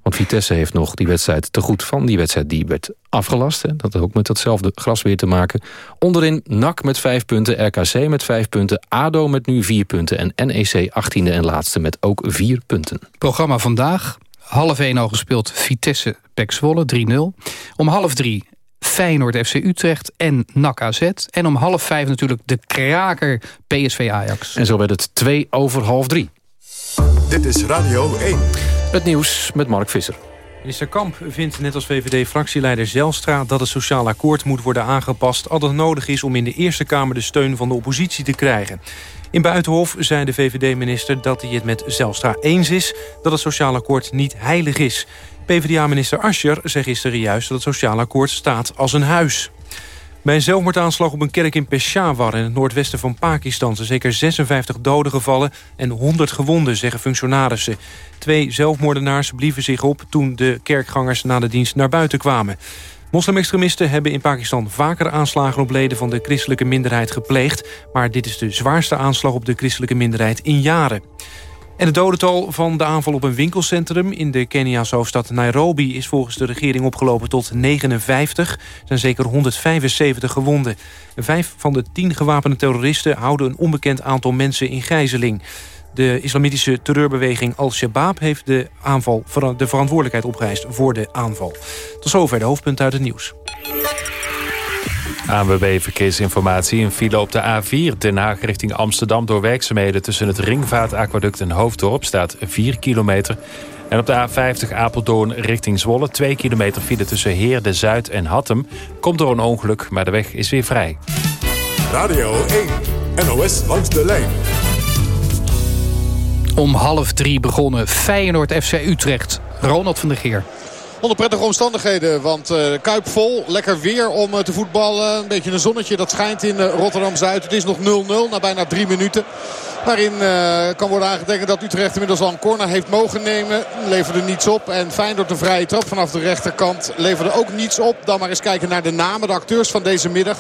Want Vitesse heeft nog die wedstrijd te goed van. Die wedstrijd die werd afgelast. Hè. Dat had ook met datzelfde gras weer te maken. Onderin NAC met 5 punten, RKC met 5 punten... ADO met nu 4 punten en NEC 18e en laatste met ook 4 punten. Programma vandaag. Half 1 al gespeeld Vitesse Pek Zwolle 3-0. Om half 3 Feyenoord FC Utrecht en NAC AZ. En om half 5 natuurlijk de kraker PSV Ajax. En zo werd het 2 over half 3. Dit is Radio 1. Het nieuws met Mark Visser. Minister Kamp vindt net als VVD-fractieleider Zelstra... dat het sociaal akkoord moet worden aangepast... al dat nodig is om in de Eerste Kamer de steun van de oppositie te krijgen. In Buitenhof zei de VVD-minister dat hij het met Zelstra eens is... dat het sociaal akkoord niet heilig is. PvdA-minister Ascher zei gisteren juist dat het sociaal akkoord staat als een huis. Bij een zelfmoordaanslag op een kerk in Peshawar in het noordwesten van Pakistan... zijn zeker 56 doden gevallen en 100 gewonden, zeggen functionarissen. Twee zelfmoordenaars blieven zich op toen de kerkgangers na de dienst naar buiten kwamen. Moslimextremisten hebben in Pakistan vaker aanslagen op leden van de christelijke minderheid gepleegd. Maar dit is de zwaarste aanslag op de christelijke minderheid in jaren. En het dodental van de aanval op een winkelcentrum in de Keniaanse hoofdstad Nairobi is volgens de regering opgelopen tot 59. Er zijn zeker 175 gewonden. Vijf van de tien gewapende terroristen houden een onbekend aantal mensen in gijzeling. De islamitische terreurbeweging Al-Shabaab heeft de, aanval, de verantwoordelijkheid opgeëist voor de aanval. Tot zover de hoofdpunten uit het nieuws. ANWB Verkeersinformatie. Een file op de A4 Den Haag richting Amsterdam... door werkzaamheden tussen het Ringvaartaquaduct en Hoofddorp... staat 4 kilometer. En op de A50 Apeldoorn richting Zwolle... 2 kilometer file tussen Heerde, Zuid en Hattem. Komt door een ongeluk, maar de weg is weer vrij. Radio 1, NOS langs de lijn. Om half drie begonnen Feyenoord FC Utrecht. Ronald van der Geer. Onder prettige omstandigheden, want uh, Kuip vol. Lekker weer om uh, te voetballen. Een beetje een zonnetje dat schijnt in uh, Rotterdam-Zuid. Het is nog 0-0 na bijna drie minuten. Waarin kan worden aangetekend dat Utrecht inmiddels al een corner heeft mogen nemen. Leverde niets op. En Feyenoord een vrije trap vanaf de rechterkant leverde ook niets op. Dan maar eens kijken naar de namen, de acteurs van deze middag.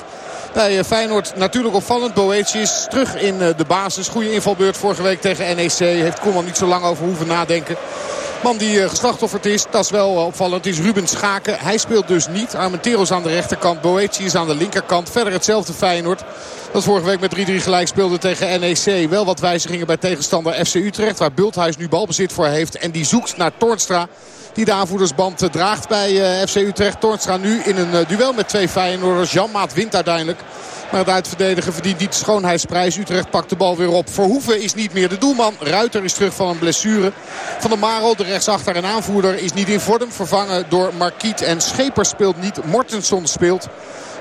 Bij Feyenoord natuurlijk opvallend. Boetius terug in de basis. Goede invalbeurt vorige week tegen NEC. Heeft Koeman niet zo lang over hoeven nadenken. Man die geslachtofferd is, dat is wel opvallend, is Ruben Schaken. Hij speelt dus niet. Armenteros aan de rechterkant, Boetius aan de linkerkant. Verder hetzelfde Feyenoord. Dat vorige week met 3-3 gelijk speelde tegen NEC. Wel wat wijzigingen bij tegenstander FC Utrecht. Waar Bulthuis nu balbezit voor heeft. En die zoekt naar Toornstra. Die de aanvoerdersband eh, draagt bij eh, FC Utrecht. Toornstra nu in een eh, duel met twee Feyenoorders. Janmaat wint uiteindelijk. Maar het uitverdedigen verdient niet de schoonheidsprijs. Utrecht pakt de bal weer op. Verhoeven is niet meer de doelman. Ruiter is terug van een blessure. Van der Marel, de rechtsachter en aanvoerder, is niet in vorm. Vervangen door Marquiet. En Scheper speelt niet. Mortenson speelt.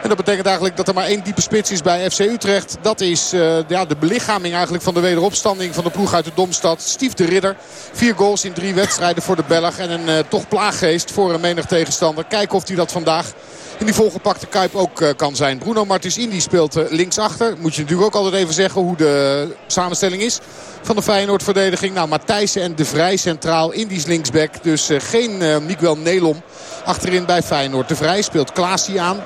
En dat betekent eigenlijk dat er maar één diepe spits is bij FC Utrecht. Dat is uh, ja, de belichaming eigenlijk van de wederopstanding van de ploeg uit de Domstad. Stief de Ridder. Vier goals in drie wedstrijden voor de Belg. En een uh, toch plaaggeest voor een menig tegenstander. Kijken of hij dat vandaag in die volgepakte Kuip ook uh, kan zijn. Bruno Martins Indy speelt linksachter. Moet je natuurlijk ook altijd even zeggen hoe de samenstelling is van de Feyenoord-verdediging. Nou, Matthijssen en De Vrij centraal. Indisch linksback. Dus geen Miguel Nelom achterin bij Feyenoord. De Vrij speelt Klaasie aan.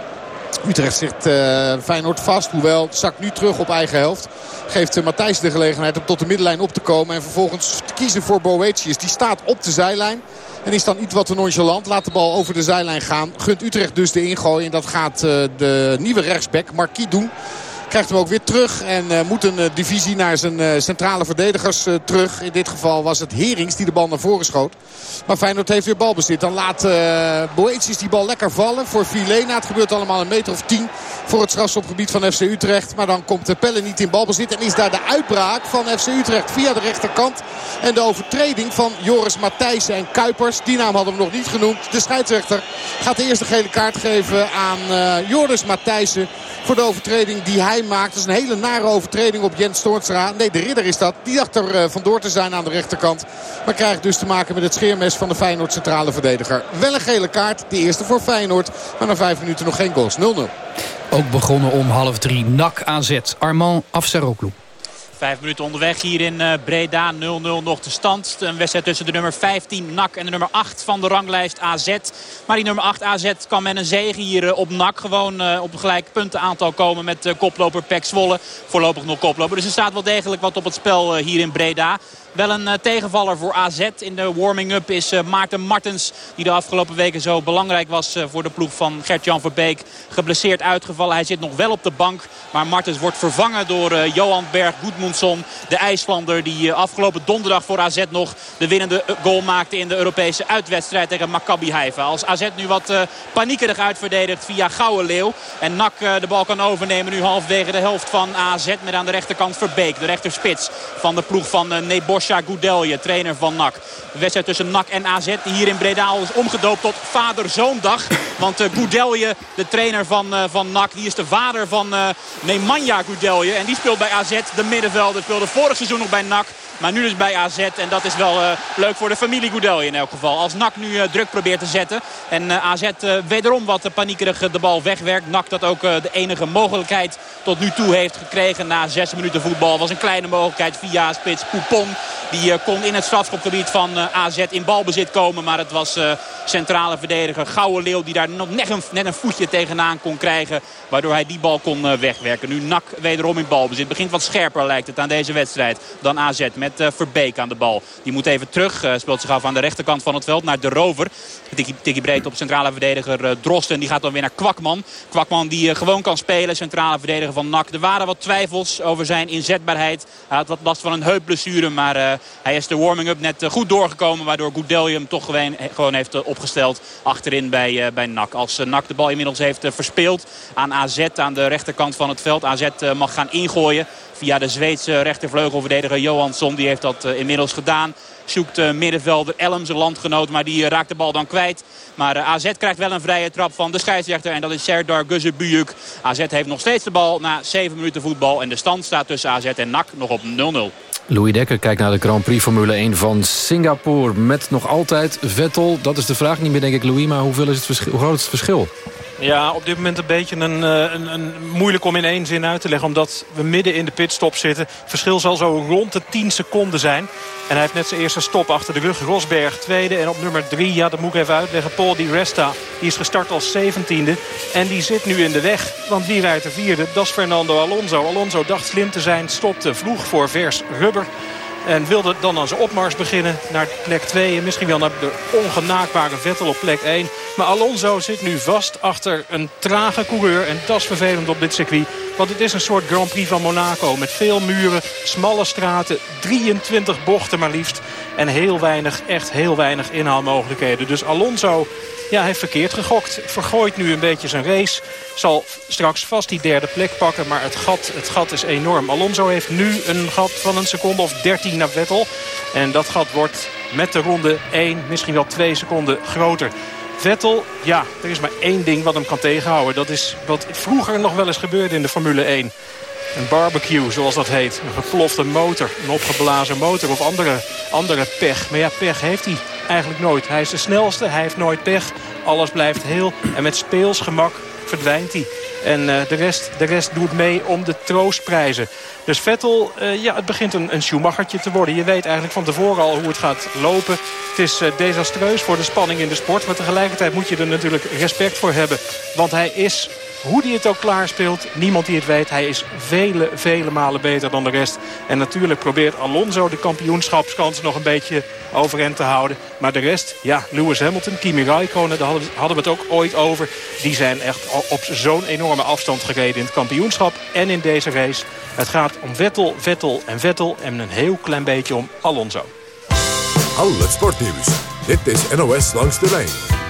Utrecht zit uh, Feyenoord vast. Hoewel zakt nu terug op eigen helft. Geeft uh, Matthijs de gelegenheid om tot de middenlijn op te komen. En vervolgens te kiezen voor Boetius. Die staat op de zijlijn. En is dan iets wat nonchalant. Laat de bal over de zijlijn gaan. Gunt Utrecht dus de ingooi. En dat gaat uh, de nieuwe rechtsback Marquis doen. Krijgt hem ook weer terug. En uh, moet een uh, divisie naar zijn uh, centrale verdedigers terug. In dit geval was het Herings die de bal naar voren schoot. Maar Feyenoord heeft weer balbezit. Dan laat uh, Boetius die bal lekker vallen voor Vilena. Het gebeurt allemaal een meter of tien voor het strafschopgebied van FC Utrecht. Maar dan komt de Pelle niet in balbezit. En is daar de uitbraak van FC Utrecht via de rechterkant. En de overtreding van Joris Matthijssen en Kuipers. Die naam hadden we nog niet genoemd. De scheidsrechter gaat de eerste gele kaart geven aan Joris Matthijssen. Voor de overtreding die hij maakt. Dat is een hele nare overtreding op Jens Toornstra. Nee, de ridder is dat. Die dacht er uh, vandoor te zijn aan de rechterkant. Maar krijgt dus te maken met het scheermes van de Feyenoord centrale verdediger. Wel een gele kaart. De eerste voor Feyenoord. Maar na vijf minuten nog geen goals. 0-0. Ook begonnen om half drie. NAC AZ. Armand Afsaroglu. Vijf minuten onderweg hier in Breda. 0-0 nog de stand. Een wedstrijd tussen de nummer 15 NAC en de nummer 8 van de ranglijst AZ. Maar die nummer 8 AZ kan met een zege hier op NAC gewoon op een gelijk puntenaantal komen met koploper Pek Zwolle. Voorlopig nog koploper. Dus er staat wel degelijk wat op het spel hier in Breda. Wel een uh, tegenvaller voor AZ in de warming-up is uh, Maarten Martens. Die de afgelopen weken zo belangrijk was uh, voor de ploeg van Gert-Jan Verbeek. Geblesseerd uitgevallen. Hij zit nog wel op de bank. Maar Martens wordt vervangen door Johan Berg Goedmundsson. De IJslander die afgelopen donderdag voor AZ nog de winnende goal maakte in de Europese uitwedstrijd tegen Maccabi Haifa. Als AZ nu wat paniekerig uitverdedigt via Gouwe Leeuw. En Nak de bal kan overnemen nu halfwege de helft van AZ. Met aan de rechterkant Verbeek. De rechterspits van de ploeg van Nebos Goudelje, trainer van NAC. De wedstrijd tussen NAC en AZ die hier in Breda is omgedoopt tot vader-zoondag. Want uh, Goudelje, de trainer van, uh, van NAC, die is de vader van uh, Nemanja Goudelje. En die speelt bij AZ, de middenvelder. Speelde vorig seizoen nog bij NAC. Maar nu dus bij AZ. En dat is wel leuk voor de familie Goudelje in elk geval. Als NAC nu druk probeert te zetten. En uh, AZ wederom wat paniekerig de bal wegwerkt. NAC dat ook de enige mogelijkheid tot nu toe heeft gekregen na zes minuten voetbal. Was een kleine mogelijkheid via spits Poupon. Die kon in het strafschopgebied van AZ in balbezit komen. Maar het was centrale verdediger Gouwe Leeuw die daar nog net een, net een voetje tegenaan kon krijgen. Waardoor hij die bal kon wegwerken. Nu NAC wederom in balbezit. Begint wat scherper lijkt het aan deze wedstrijd dan AZ. Met Verbeek aan de bal. Die moet even terug. Speelt zich af aan de rechterkant van het veld naar De Rover. Tikkie, breed op centrale verdediger Drosten. Die gaat dan weer naar Kwakman. Kwakman die gewoon kan spelen. Centrale verdediger van NAC. Er waren wat twijfels over zijn inzetbaarheid. Hij had wat last van een heupblessure. Maar hij is de warming-up net goed doorgekomen. Waardoor Goudelje hem toch gewoon, gewoon heeft opgesteld achterin bij, bij NAC. Als NAC de bal inmiddels heeft verspeeld aan AZ aan de rechterkant van het veld. AZ mag gaan ingooien via de Zweedse rechtervleugelverdediger Johansson. Die heeft dat inmiddels gedaan. Zoekt middenvelder Elm zijn landgenoot. Maar die raakt de bal dan kwijt. Maar AZ krijgt wel een vrije trap van de scheidsrechter. En dat is Serdar Guzebuyuk. AZ heeft nog steeds de bal na 7 minuten voetbal. En de stand staat tussen AZ en NAC nog op 0-0. Louis Dekker kijkt naar de Grand Prix Formule 1 van Singapore. Met nog altijd Vettel. Dat is de vraag niet meer denk ik Louis. Maar hoeveel is het verschil, hoe groot is het verschil? Ja, op dit moment een beetje een, een, een, moeilijk om in één zin uit te leggen. Omdat we midden in de pitstop zitten. Het verschil zal zo rond de 10 seconden zijn. En hij heeft net zijn eerste stop achter de rug. Rosberg tweede. En op nummer 3, ja dat moet ik even uitleggen. Paul Di Resta. Die is gestart als 17e. En die zit nu in de weg. Want wie rijdt de vierde? Dat is Fernando Alonso. Alonso dacht slim te zijn. Stopte vroeg voor vers rubber. En wilde dan aan zijn opmars beginnen naar plek 2. En misschien wel naar de ongenaakbare Vettel op plek 1. Maar Alonso zit nu vast achter een trage coureur. En dat is vervelend op dit circuit. Want het is een soort Grand Prix van Monaco. Met veel muren, smalle straten, 23 bochten maar liefst. En heel weinig, echt heel weinig inhaalmogelijkheden. Dus Alonso ja, heeft verkeerd gegokt. Vergooit nu een beetje zijn race. Zal straks vast die derde plek pakken. Maar het gat, het gat is enorm. Alonso heeft nu een gat van een seconde of 13 naar Vettel. En dat gat wordt met de ronde 1, misschien wel 2 seconden groter. Vettel, ja, er is maar één ding wat hem kan tegenhouden. Dat is wat vroeger nog wel eens gebeurde in de Formule 1. Een barbecue, zoals dat heet. Een geplofte motor, een opgeblazen motor of andere, andere pech. Maar ja, pech heeft hij eigenlijk nooit. Hij is de snelste, hij heeft nooit pech. Alles blijft heel en met speels gemak verdwijnt hij. En uh, de, rest, de rest doet mee om de troostprijzen. Dus Vettel, uh, ja, het begint een, een Schumachertje te worden. Je weet eigenlijk van tevoren al hoe het gaat lopen. Het is uh, desastreus voor de spanning in de sport. Maar tegelijkertijd moet je er natuurlijk respect voor hebben. Want hij is hoe hij het ook klaarspeelt, niemand die het weet. Hij is vele, vele malen beter dan de rest. En natuurlijk probeert Alonso de kampioenschapskans nog een beetje overeind te houden. Maar de rest, ja, Lewis Hamilton, Kimi Raikkonen, daar hadden we het ook ooit over. Die zijn echt op zo'n enorme afstand gereden in het kampioenschap en in deze race. Het gaat om Vettel, Vettel en Vettel en een heel klein beetje om Alonso. Al het sportnieuws. Dit is NOS Langs de Lijn.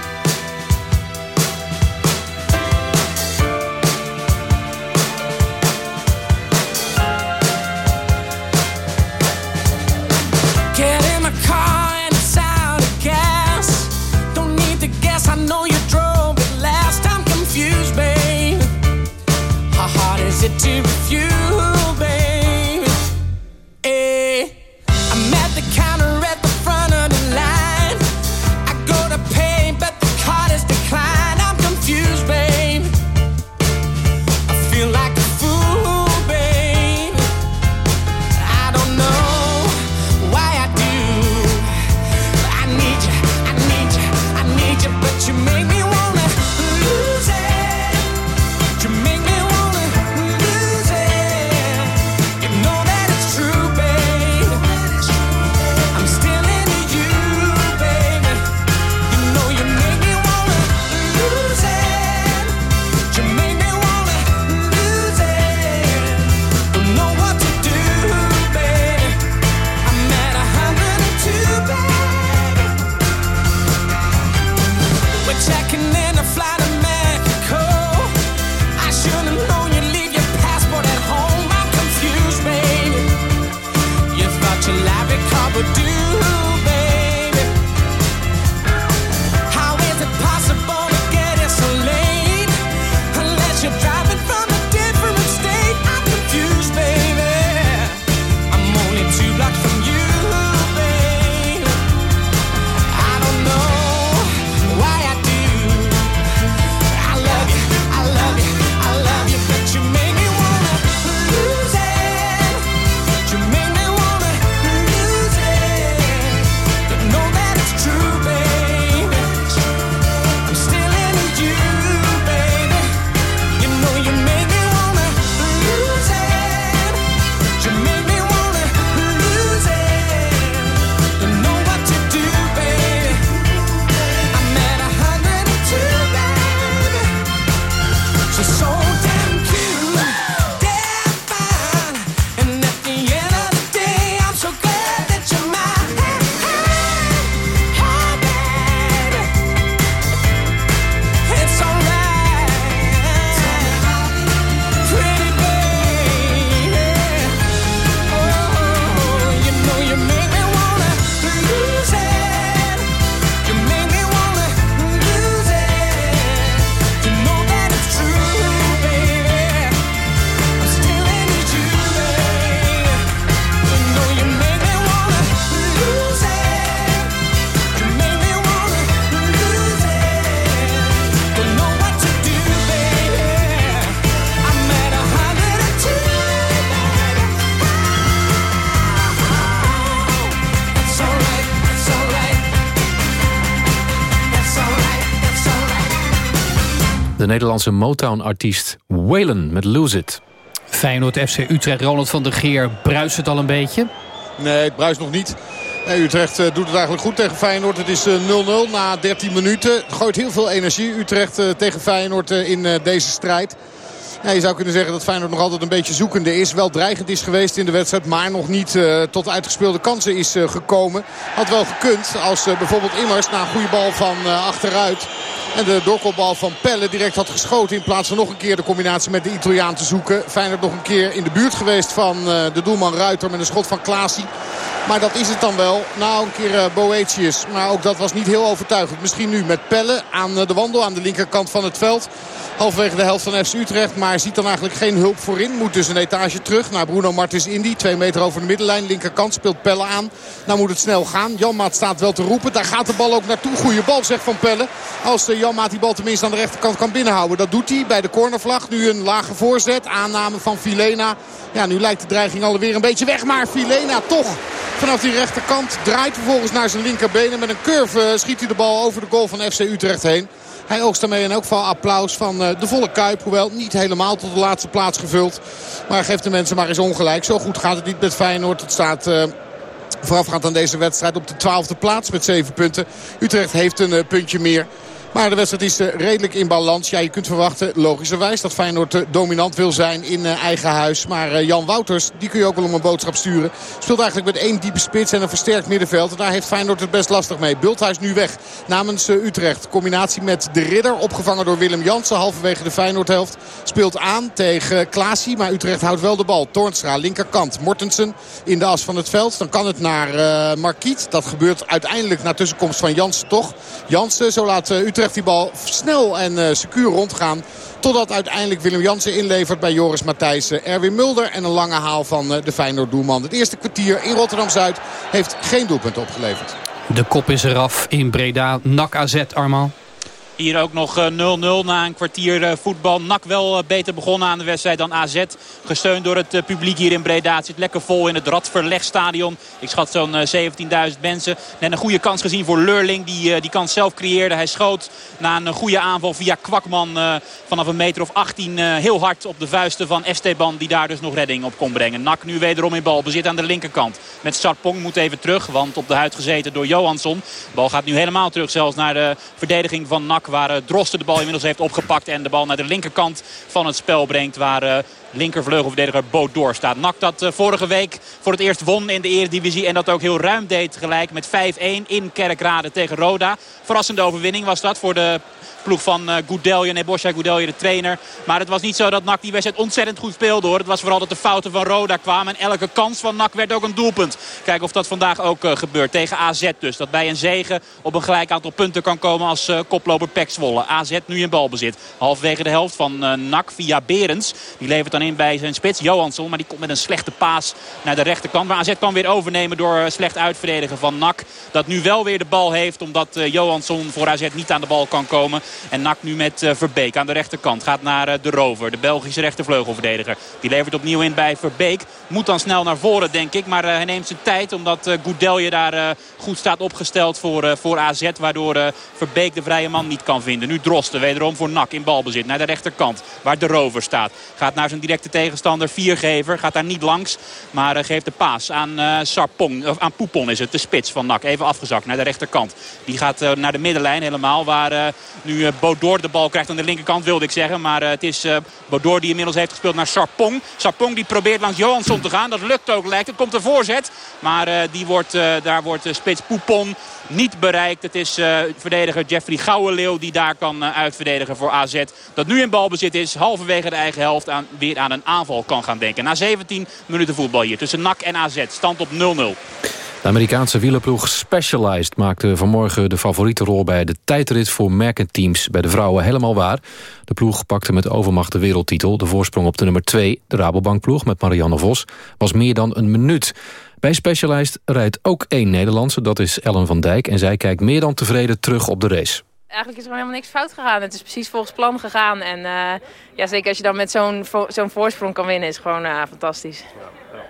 Nederlandse Motown-artiest Waylon met Lose It. Feyenoord FC Utrecht, Ronald van der Geer bruist het al een beetje. Nee, het bruist nog niet. Nee, Utrecht eh, doet het eigenlijk goed tegen Feyenoord. Het is eh, 0-0 na 13 minuten. Gooit heel veel energie Utrecht eh, tegen Feyenoord eh, in eh, deze strijd. Je zou kunnen zeggen dat Feyenoord nog altijd een beetje zoekende is. Wel dreigend is geweest in de wedstrijd. Maar nog niet eh, tot uitgespeelde kansen is eh, gekomen. Had wel gekund als eh, bijvoorbeeld Immers na een goede bal van achteruit. En de doorkopbal van Pelle direct had geschoten. In plaats van nog een keer de combinatie met de Italiaan te zoeken. Feyenoord nog een keer in de buurt geweest van de doelman Ruiter. Met een schot van Klaasie. Maar dat is het dan wel. Nou, een keer uh, Boetius. Maar ook dat was niet heel overtuigend. Misschien nu met Pelle aan eh, de wandel aan de linkerkant van het veld. Halverwege de helft van FC Utrecht. Maar ziet dan eigenlijk geen hulp voorin. Moet dus een etage terug naar Bruno Martins Indy. Twee meter over de middenlijn. Linkerkant speelt Pelle aan. Nou moet het snel gaan. Janmaat staat wel te roepen. Daar gaat de bal ook naartoe. Goede bal zegt Van Pelle. Als uh, Janmaat die bal tenminste aan de rechterkant kan binnenhouden. Dat doet hij bij de cornervlag. Nu een lage voorzet. Aanname van Filena. Ja, nu lijkt de dreiging alweer een beetje weg. Maar Filena toch vanaf die rechterkant draait vervolgens naar zijn linkerbeen. En met een curve eh, schiet hij de bal over de goal van FC Utrecht heen. Hij oogst daarmee in elk geval applaus van uh, de volle Kuip. Hoewel niet helemaal tot de laatste plaats gevuld. Maar geeft de mensen maar eens ongelijk. Zo goed gaat het niet met Feyenoord. Het staat... Uh, voorafgaand aan deze wedstrijd op de twaalfde plaats met zeven punten. Utrecht heeft een puntje meer. Maar de wedstrijd is uh, redelijk in balans. Ja, je kunt verwachten, logischerwijs, dat Feyenoord uh, dominant wil zijn in uh, eigen huis. Maar Jan Wouters, die kun je ook wel om een boodschap sturen. Speelt eigenlijk met één diepe spits en een versterkt middenveld. En daar heeft Feyenoord het best lastig mee. Bulthuis nu weg namens Utrecht. Combinatie met de Ridder, opgevangen door Willem Jansen. Halverwege de Feyenoordhelft. Speelt aan tegen Klaasie, maar Utrecht houdt wel de bal. Toornstra, linkerkant. Mortensen in de as van het veld. Dan kan het naar Markiet. Dat gebeurt uiteindelijk na tussenkomst van Jansen toch. Jansen, zo laat Utrecht die bal snel en uh, secuur rondgaan. Totdat uiteindelijk Willem Jansen inlevert bij Joris Matthijssen. Erwin Mulder en een lange haal van uh, de Feyenoord doelman. Het eerste kwartier in Rotterdam-Zuid heeft geen doelpunt opgeleverd. De kop is eraf in Breda. NAC AZ, Arman. Hier ook nog 0-0 na een kwartier voetbal. NAC wel beter begonnen aan de wedstrijd dan AZ. Gesteund door het publiek hier in Breda. Het zit lekker vol in het Radverlegstadion. Ik schat zo'n 17.000 mensen. Net een goede kans gezien voor Lurling. Die die kans zelf creëerde. Hij schoot na een goede aanval via Kwakman vanaf een meter of 18 heel hard op de vuisten van Esteban. Die daar dus nog redding op kon brengen. NAC nu wederom in bal. Bezit aan de linkerkant. Met Sarpong moet even terug. Want op de huid gezeten door Johansson. De bal gaat nu helemaal terug zelfs naar de verdediging van NAC waar Drosten de bal inmiddels heeft opgepakt. En de bal naar de linkerkant van het spel brengt. Waar linkervleugelverdediger Bo Door staat. NAC dat vorige week voor het eerst won in de Eredivisie. En dat ook heel ruim deed gelijk met 5-1 in Kerkrade tegen Roda. Verrassende overwinning was dat voor de ploeg van uh, Goudelje. Nebosja Goudelje, de trainer. Maar het was niet zo dat NAC die wedstrijd ontzettend goed speelde hoor. Het was vooral dat de fouten van Roda kwamen. En elke kans van NAC werd ook een doelpunt. Kijken of dat vandaag ook uh, gebeurt. Tegen AZ dus. Dat bij een zege op een gelijk aantal punten kan komen als koploper Pek Zwolle. AZ nu in balbezit. Halverwege de helft van NAC via Berends. Die levert in bij zijn spits Johansson. Maar die komt met een slechte paas naar de rechterkant. Maar AZ kan weer overnemen door slecht uitverdedigen van NAC. Dat nu wel weer de bal heeft. Omdat Johansson voor AZ niet aan de bal kan komen. En Nak nu met uh, Verbeek aan de rechterkant. Gaat naar de Rover, de Belgische rechtervleugelverdediger. Die levert opnieuw in bij Verbeek. Moet dan snel naar voren denk ik. Maar hij neemt zijn tijd omdat Goudelje daar goed staat opgesteld voor, voor AZ. Waardoor Verbeek de vrije man niet kan vinden. Nu Drosten wederom voor Nak in balbezit. Naar de rechterkant waar de Rover staat. Gaat naar zijn directe tegenstander Viergever. Gaat daar niet langs. Maar geeft de paas aan Sarpong. Of aan Poupon is het. De spits van Nak. Even afgezakt naar de rechterkant. Die gaat naar de middenlijn helemaal. Waar nu Bodor de bal krijgt aan de linkerkant wilde ik zeggen. Maar het is Bodor die inmiddels heeft gespeeld naar Sarpong. Sarpong die probeert langs Johansson te gaan. Dat lukt ook lijkt. Het komt een voorzet. Maar die wordt, daar wordt spits Poupon niet bereikt. Het is verdediger Jeffrey Gouwenleeuw die daar kan uitverdedigen voor AZ. Dat nu in balbezit is. Halverwege de eigen helft aan, weer aan een aanval kan gaan denken. Na 17 minuten voetbal hier tussen NAC en AZ. Stand op 0-0. De Amerikaanse wielerploeg Specialized maakte vanmorgen de favoriete rol bij de tijdrit voor merkenteams bij de vrouwen helemaal waar. De ploeg pakte met overmacht de wereldtitel. De voorsprong op de nummer 2, de Rabobankploeg met Marianne Vos, was meer dan een minuut. Bij Specialized rijdt ook één Nederlandse, dat is Ellen van Dijk. En zij kijkt meer dan tevreden terug op de race. Eigenlijk is er helemaal niks fout gegaan. Het is precies volgens plan gegaan. En uh, ja, zeker als je dan met zo'n zo'n voorsprong kan winnen, is gewoon uh, fantastisch.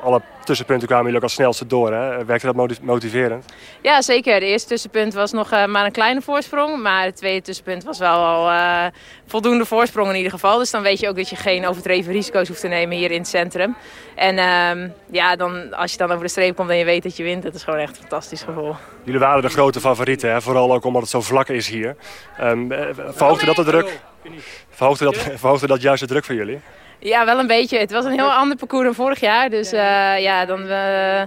alle tussenpunten kwamen jullie ook als snelste door. Hè? Werkte dat moti- motiverend? Ja, zeker. De eerste tussenpunt was nog eh, maar een kleine voorsprong. Maar het tweede tussenpunt was wel al eh, voldoende voorsprong in ieder geval. Dus dan weet je ook dat je geen overdreven risico's hoeft te nemen hier in het centrum. En ehm, ja, dan, als je dan over de streep komt en je weet dat je wint, dat is gewoon echt een fantastisch gevoel. Jullie waren de grote favorieten, hè? vooral ook omdat het zo vlak is hier. Ehm, eh, verhoogde dat de druk? Verhoogde dat, verhoogde dat juist de druk voor jullie? Ja, wel een beetje. Het was een heel ander parcours dan vorig jaar. Dus eh, ja, dan eh,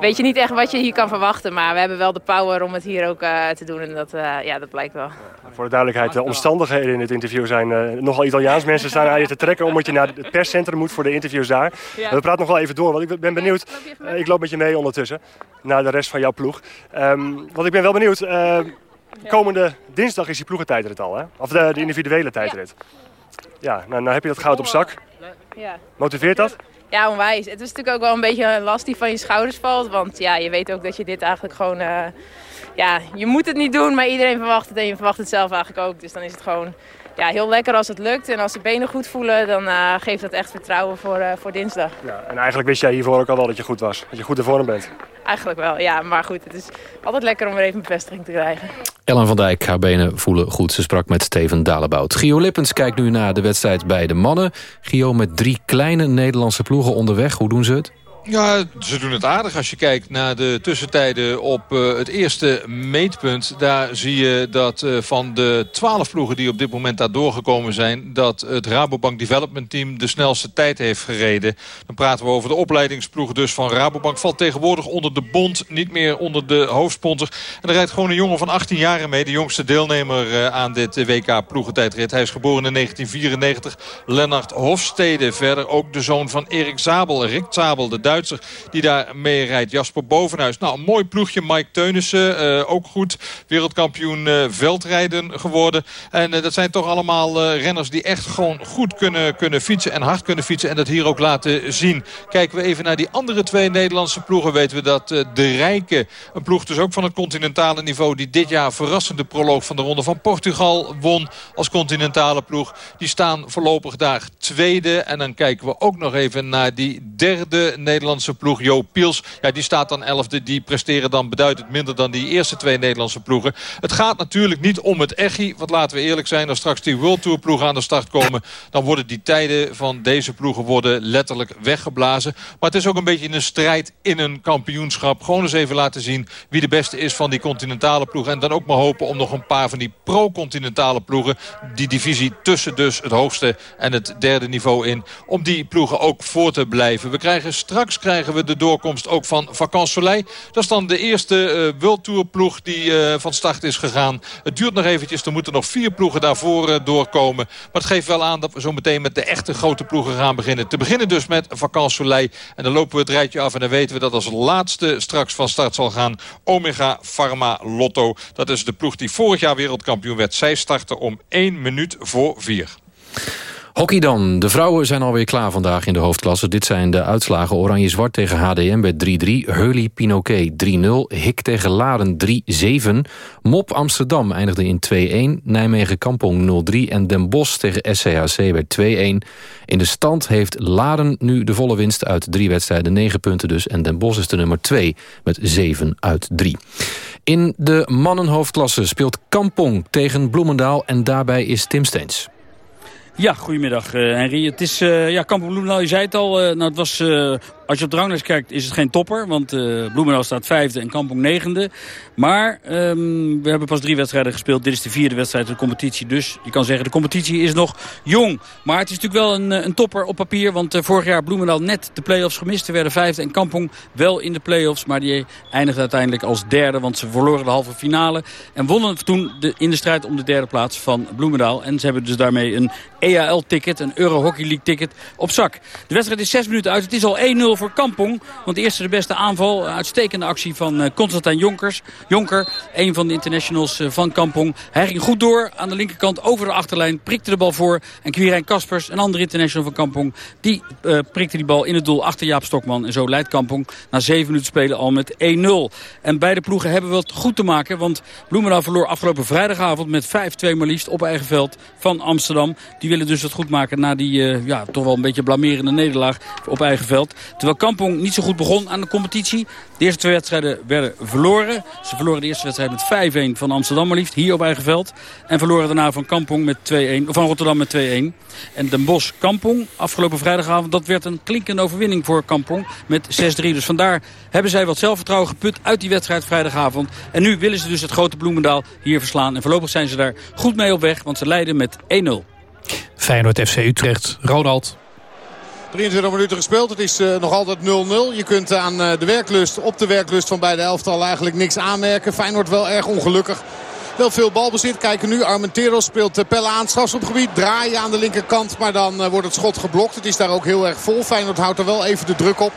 weet je niet echt wat je hier kan verwachten. Maar we hebben wel de power om het hier ook eh, te doen. En dat, eh, ja, dat blijkt wel. Voor de duidelijkheid, de omstandigheden in dit interview zijn eh, nogal Italiaans. Mensen staan aan je te trekken omdat je naar het perscentrum moet voor de interviews daar. Ja. We praten nog wel even door, want ik ben benieuwd. Eh, ik loop met je mee ondertussen naar de rest van jouw ploeg. Ehm, want ik ben wel benieuwd. eh, komende dinsdag is die ploegentijdrit al, hè? Of de, de individuele tijdrit. Ja, nou, nou heb je dat goud op zak. Ja. Motiveert dat? Ja, onwijs. Het is natuurlijk ook wel een beetje een last die van je schouders valt. Want ja, je weet ook dat je dit eigenlijk gewoon... eh, ja, je moet het niet doen, maar iedereen verwacht het. En je verwacht het zelf eigenlijk ook. Dus dan is het gewoon ja, heel lekker als het lukt. En als de benen goed voelen, dan eh, geeft dat echt vertrouwen voor, eh, voor dinsdag. Ja, en eigenlijk wist jij hiervoor ook al wel dat je goed was. Dat je goed in vorm bent. Eigenlijk wel, ja. Maar goed, het is altijd lekker om weer even bevestiging te krijgen. Ellen van Dijk, haar benen voelen goed. Ze sprak met Steven Dalebout. Gio Lippens kijkt nu naar de wedstrijd bij de mannen. Gio met drie kleine Nederlandse ploegen onderweg. Hoe doen ze het? Ja, ze doen het aardig als je kijkt naar de tussentijden op eh, het eerste meetpunt. Daar zie je dat eh, van de twaalf ploegen die op dit moment daar doorgekomen zijn... dat het Rabobank Development Team de snelste tijd heeft gereden. Dan praten we over de opleidingsploeg dus van Rabobank. Valt tegenwoordig onder de bond, niet meer onder de hoofdsponsor. En er rijdt gewoon een jongen van 18 jaar mee. De jongste deelnemer eh, aan dit WK ploegentijdrit. Hij is geboren in 1994. Lennart Hofstede. Verder ook de zoon van Erik Zabel. Rick Zabel, de die daar mee rijdt. Jasper Bovenhuis. Nou, een mooi ploegje. Mike Teunissen, eh, ook goed. Wereldkampioen eh, veldrijden geworden. En eh, dat zijn toch allemaal renners die echt gewoon goed kunnen, kunnen fietsen. En hard kunnen fietsen. En dat hier ook laten zien. Kijken we even naar die andere twee Nederlandse ploegen. Weten we dat de Rijke, een ploeg dus ook van het continentale niveau... die dit jaar verrassende proloog van de Ronde van Portugal won als continentale ploeg. Die staan voorlopig daar tweede. En dan kijken we ook nog even naar die derde Nederlandse ploeg. Jo Piels, ja, die staat dan elfde. Die presteren dan beduidend minder dan die eerste twee Nederlandse ploegen. Het gaat natuurlijk niet om het echi. Want laten we eerlijk zijn, als straks die World Tour ploegen aan de start komen... dan worden die tijden van deze ploegen worden letterlijk weggeblazen. Maar het is ook een beetje een strijd in een kampioenschap. Gewoon eens even laten zien wie de beste is van die continentale ploegen. En dan ook maar hopen om nog een paar van die pro-continentale ploegen... die divisie tussen dus het hoogste en het derde niveau in... om die ploegen ook voor te blijven. We krijgen straks krijgen we de doorkomst ook van Vacances Soleil. Dat is dan de eerste eh World Tour ploeg die eh, van start is gegaan. Het duurt nog eventjes, er moeten nog vier ploegen daarvoor eh, doorkomen. Maar het geeft wel aan dat we zo meteen met de echte grote ploegen gaan beginnen. Te beginnen dus met Vacances Soleil. En dan lopen we het rijtje af en dan weten we dat als laatste straks van start zal gaan... Omega Pharma Lotto. Dat is de ploeg die vorig jaar wereldkampioen werd. Zij starten om één minuut voor vier. Hockey dan. De vrouwen zijn alweer klaar vandaag in de hoofdklasse. Dit zijn de uitslagen. Oranje-Zwart tegen HDM bij 3-3. Hurley Pinoquet 3-0. Hik tegen Laren 3-7. Mop Amsterdam eindigde in 2-1. Nijmegen Kampong 0-3. En Den Bosch tegen SCHC bij 2-1. In de stand heeft Laren nu de volle winst uit drie wedstrijden. 9 punten dus. En Den Bosch is de nummer 2 met 7 uit 3. In de mannenhoofdklasse speelt Kampong tegen Bloemendaal. En daarbij is Tim Steens. Ja, goedemiddag uh, Henry. Het is, uh, ja, Kampong Bloemendaal, je zei het al. Uh, nou, het was, als je op de kijkt, is het geen topper. Want Bloemendaal staat vijfde en Kampong negende. Maar um, we hebben pas drie wedstrijden gespeeld. Dit is de vierde wedstrijd in de competitie. Dus je kan zeggen, de competitie is nog jong. Maar het is natuurlijk wel een, een topper op papier. Want vorig jaar Bloemendaal net de play-offs gemist. Ze werden vijfde en Kampong wel in de play-offs. Maar die eindigde uiteindelijk als derde. Want ze verloren de halve finale. En wonnen toen de, in de strijd om de derde plaats van Bloemendaal. En ze hebben dus daarmee een EAL-ticket, een Euro Hockey League-ticket op zak. De wedstrijd is zes minuten uit. Het is al 1-0 voor Kampong. Want eerste de beste aanval. Uitstekende actie van uh, Constantijn Jonkers. Jonker, een van de internationals uh, van Kampong. Hij ging goed door aan de linkerkant over de achterlijn. Prikte de bal voor. En Quirijn Kaspers, een andere international van Kampong. Die uh, prikte die bal in het doel achter Jaap Stokman. En zo leidt Kampong na zeven minuten spelen al met 1-0. En beide ploegen hebben wat goed te maken. Want Bloemendaal verloor afgelopen vrijdagavond met 5-2 maar liefst op eigen veld van Amsterdam. Die willen dus het goed maken na die ja, toch wel een beetje blamerende nederlaag op eigen veld. Terwijl Kampong niet zo goed begon aan de competitie. De eerste twee wedstrijden werden verloren. Ze verloren de eerste wedstrijd met 5-1 van Amsterdam maar liefst, hier op eigen veld. En verloren daarna van, Kampong met 2-1, of van Rotterdam met 2-1. En Den Bosch Kampong, afgelopen vrijdagavond, dat werd een klinkende overwinning voor Kampong met 6-3. Dus vandaar hebben zij wat zelfvertrouwen geput uit die wedstrijd vrijdagavond. En nu willen ze dus het grote Bloemendaal hier verslaan. En voorlopig zijn ze daar goed mee op weg, want ze leiden met 1-0. Feyenoord FC Utrecht, Ronald. 23 minuten gespeeld. Het is uh, nog altijd 0-0. Je kunt aan uh, de werklust, op de werklust van beide elftal eigenlijk niks aanmerken. Feyenoord wel erg ongelukkig. Wel veel balbezit. Kijken nu. Armenteros speelt Pelle aan. Strafschopgebied. Draaien aan de linkerkant. Maar dan wordt het schot geblokt. Het is daar ook heel erg vol. Feyenoord houdt er wel even de druk op.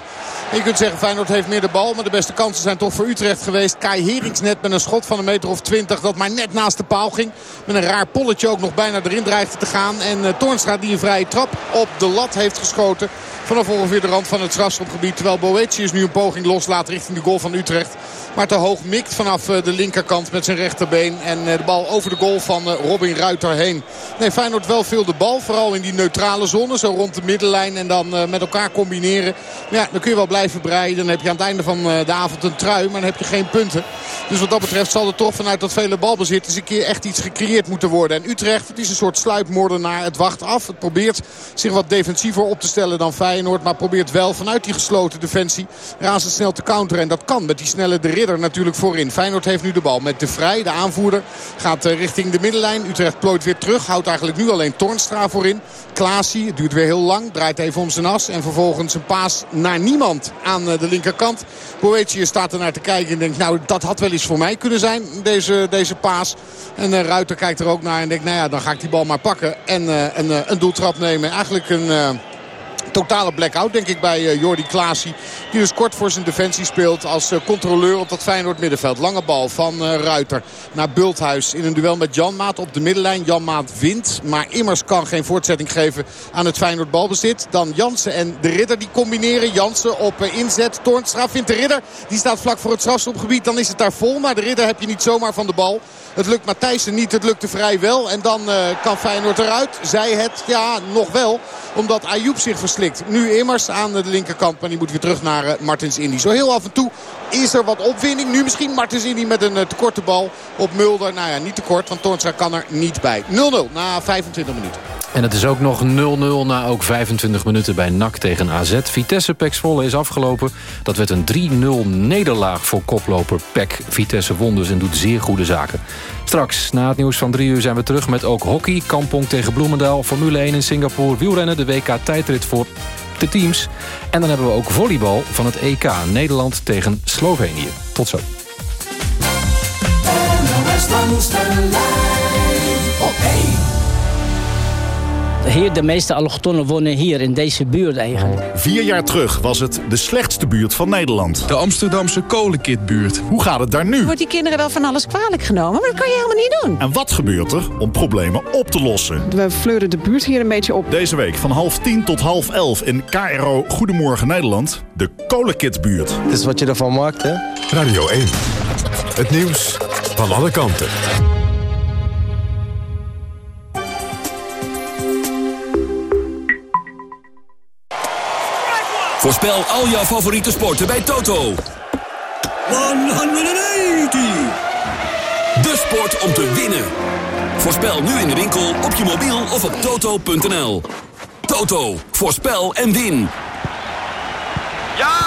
Je kunt zeggen Feyenoord heeft meer de bal. Maar de beste kansen zijn toch voor Utrecht geweest. Kai Herings net met een schot van een meter of 20. Dat maar net naast de paal ging. Met een raar polletje ook nog bijna erin dreigde te gaan. En uh, Toornstra die een vrije trap op de lat heeft geschoten. Vanaf ongeveer de rand van het strafschopgebied. Terwijl Boetius nu een poging loslaat richting de goal van Utrecht. Maar te hoog mikt vanaf de linkerkant met zijn rechterbeen. En de bal over de goal van Robin Ruiter heen. Nee, Feyenoord wel veel de bal. Vooral in die neutrale zone. Zo rond de middenlijn. En dan met elkaar combineren. Maar ja, dan kun je wel blijven breien. Dan heb je aan het einde van de avond een trui. Maar dan heb je geen punten. Dus wat dat betreft zal er toch vanuit dat vele balbezit eens een keer echt iets gecreëerd moeten worden. En Utrecht, het is een soort sluipmoordenaar. Het wacht af. Het probeert zich wat defensiever op te stellen dan Feyenoord. Maar probeert wel vanuit die gesloten defensie razendsnel te counteren. En dat kan met die snelle de ridder natuurlijk voorin. Feyenoord heeft nu de bal met de Vrij, de aanvoerder. Gaat richting de middenlijn. Utrecht plooit weer terug. Houdt eigenlijk nu alleen Tornstra voorin. Klaasie, het duurt weer heel lang. Draait even om zijn as. En vervolgens een paas naar niemand aan de linkerkant. Boetius staat er naar te kijken en denkt... nou, dat had wel eens voor mij kunnen zijn, deze, deze paas. En uh, Ruiter kijkt er ook naar en denkt... nou ja, dan ga ik die bal maar pakken en een doeltrap nemen. Eigenlijk een totale blackout denk ik bij uh, Jordi Klaasie. Die dus kort voor zijn defensie speelt als uh, controleur op dat Feyenoord middenveld. Lange bal van uh, Ruiter naar Bulthuis in een duel met Janmaat op de middenlijn. Janmaat wint, maar Immers kan geen voortzetting geven aan het Feyenoord balbezit. Dan Jansen en de Ridder die combineren. Jansen op inzet. Toornstra vindt de Ridder. Die staat vlak voor het strafstopgebied. Dan is het daar vol, maar de Ridder heb je niet zomaar van de bal. Het lukt Matthijssen niet, het lukt de Vrij wel. En dan kan Feyenoord eruit. Zij het, ja, nog wel. Omdat Ayoub zich verslikt. Nu immers aan de linkerkant. Maar die moet weer terug naar uh, Martins Indy. Zo heel af en toe is er wat opwinding. Nu misschien Martins Indy met een uh, bal op Mulder. Nou ja, niet tekort, want Toornstra kan er niet bij. 0-0 na 25 minuten. En het is ook nog 0-0 na ook 25 minuten bij NAC tegen AZ. Vitesse Pek is afgelopen. Dat werd een 3-0 nederlaag voor koploper Pek. Vitesse won dus en doet zeer goede zaken. Straks, na het nieuws van 3 uur zijn we terug met ook hockey. Kampong tegen Bloemendaal, Formule 1 in Singapore. Wielrennen, de WK-tijdrit voor de teams. En dan hebben we ook volleybal van het EK. Nederland tegen Slovenië. Tot zo. Hier, de meeste allochtonnen wonen hier in deze buurt eigenlijk. Vier jaar terug was het de slechtste buurt van Nederland. De Amsterdamse kolenkitbuurt. Hoe gaat het daar nu? Wordt die kinderen wel van alles kwalijk genomen? Maar dat kan je helemaal niet doen. En wat gebeurt er om problemen op te lossen? We fleuren de buurt hier een beetje op. Deze week van half tien tot half elf in KRO Goedemorgen Nederland. De kolenkitbuurt. Het is wat je ervan maakt, hè? Radio 1. Het nieuws van alle kanten. Voorspel al jouw favoriete sporten bij Toto. 180! De sport om te winnen. Voorspel nu in de winkel, op je mobiel of op toto.nl. Toto, voorspel en win. Ja,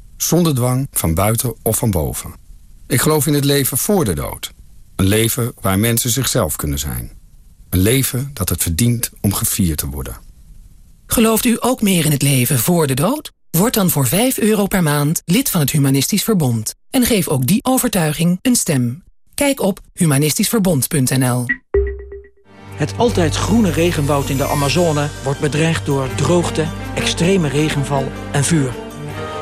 Zonder dwang, van buiten of van boven. Ik geloof in het leven voor de dood. Een leven waar mensen zichzelf kunnen zijn. Een leven dat het verdient om gevierd te worden. Gelooft u ook meer in het leven voor de dood? Word dan voor 5 euro per maand lid van het Humanistisch Verbond. En geef ook die overtuiging een stem. Kijk op humanistischverbond.nl Het altijd groene regenwoud in de Amazone wordt bedreigd door droogte, extreme regenval en vuur.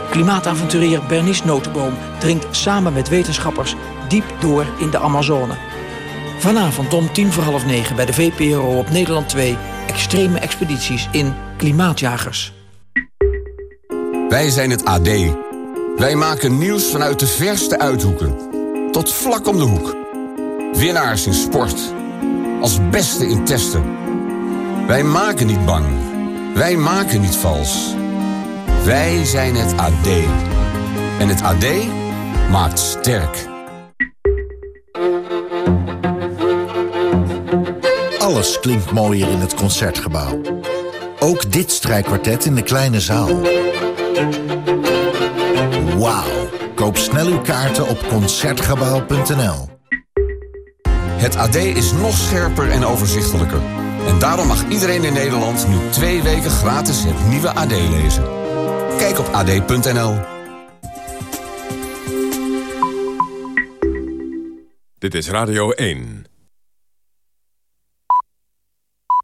Klimaatavonturier Bernice Notenboom dringt samen met wetenschappers diep door in de Amazone. Vanavond om tien voor half negen bij de VPRO op Nederland 2... extreme expedities in Klimaatjagers. Wij zijn het AD. Wij maken nieuws vanuit de verste uithoeken. Tot vlak om de hoek. Winnaars in sport. Als beste in testen. Wij maken niet bang. Wij maken niet vals. Wij zijn het AD. En het AD maakt sterk. Alles klinkt mooier in het Concertgebouw. Ook dit strijkkwartet in de kleine zaal. Wauw. Koop snel uw kaarten op Concertgebouw.nl. Het AD is nog scherper en overzichtelijker. En daarom mag iedereen in Nederland nu twee weken gratis het nieuwe AD lezen. Kijk op ad.nl. Dit is Radio 1.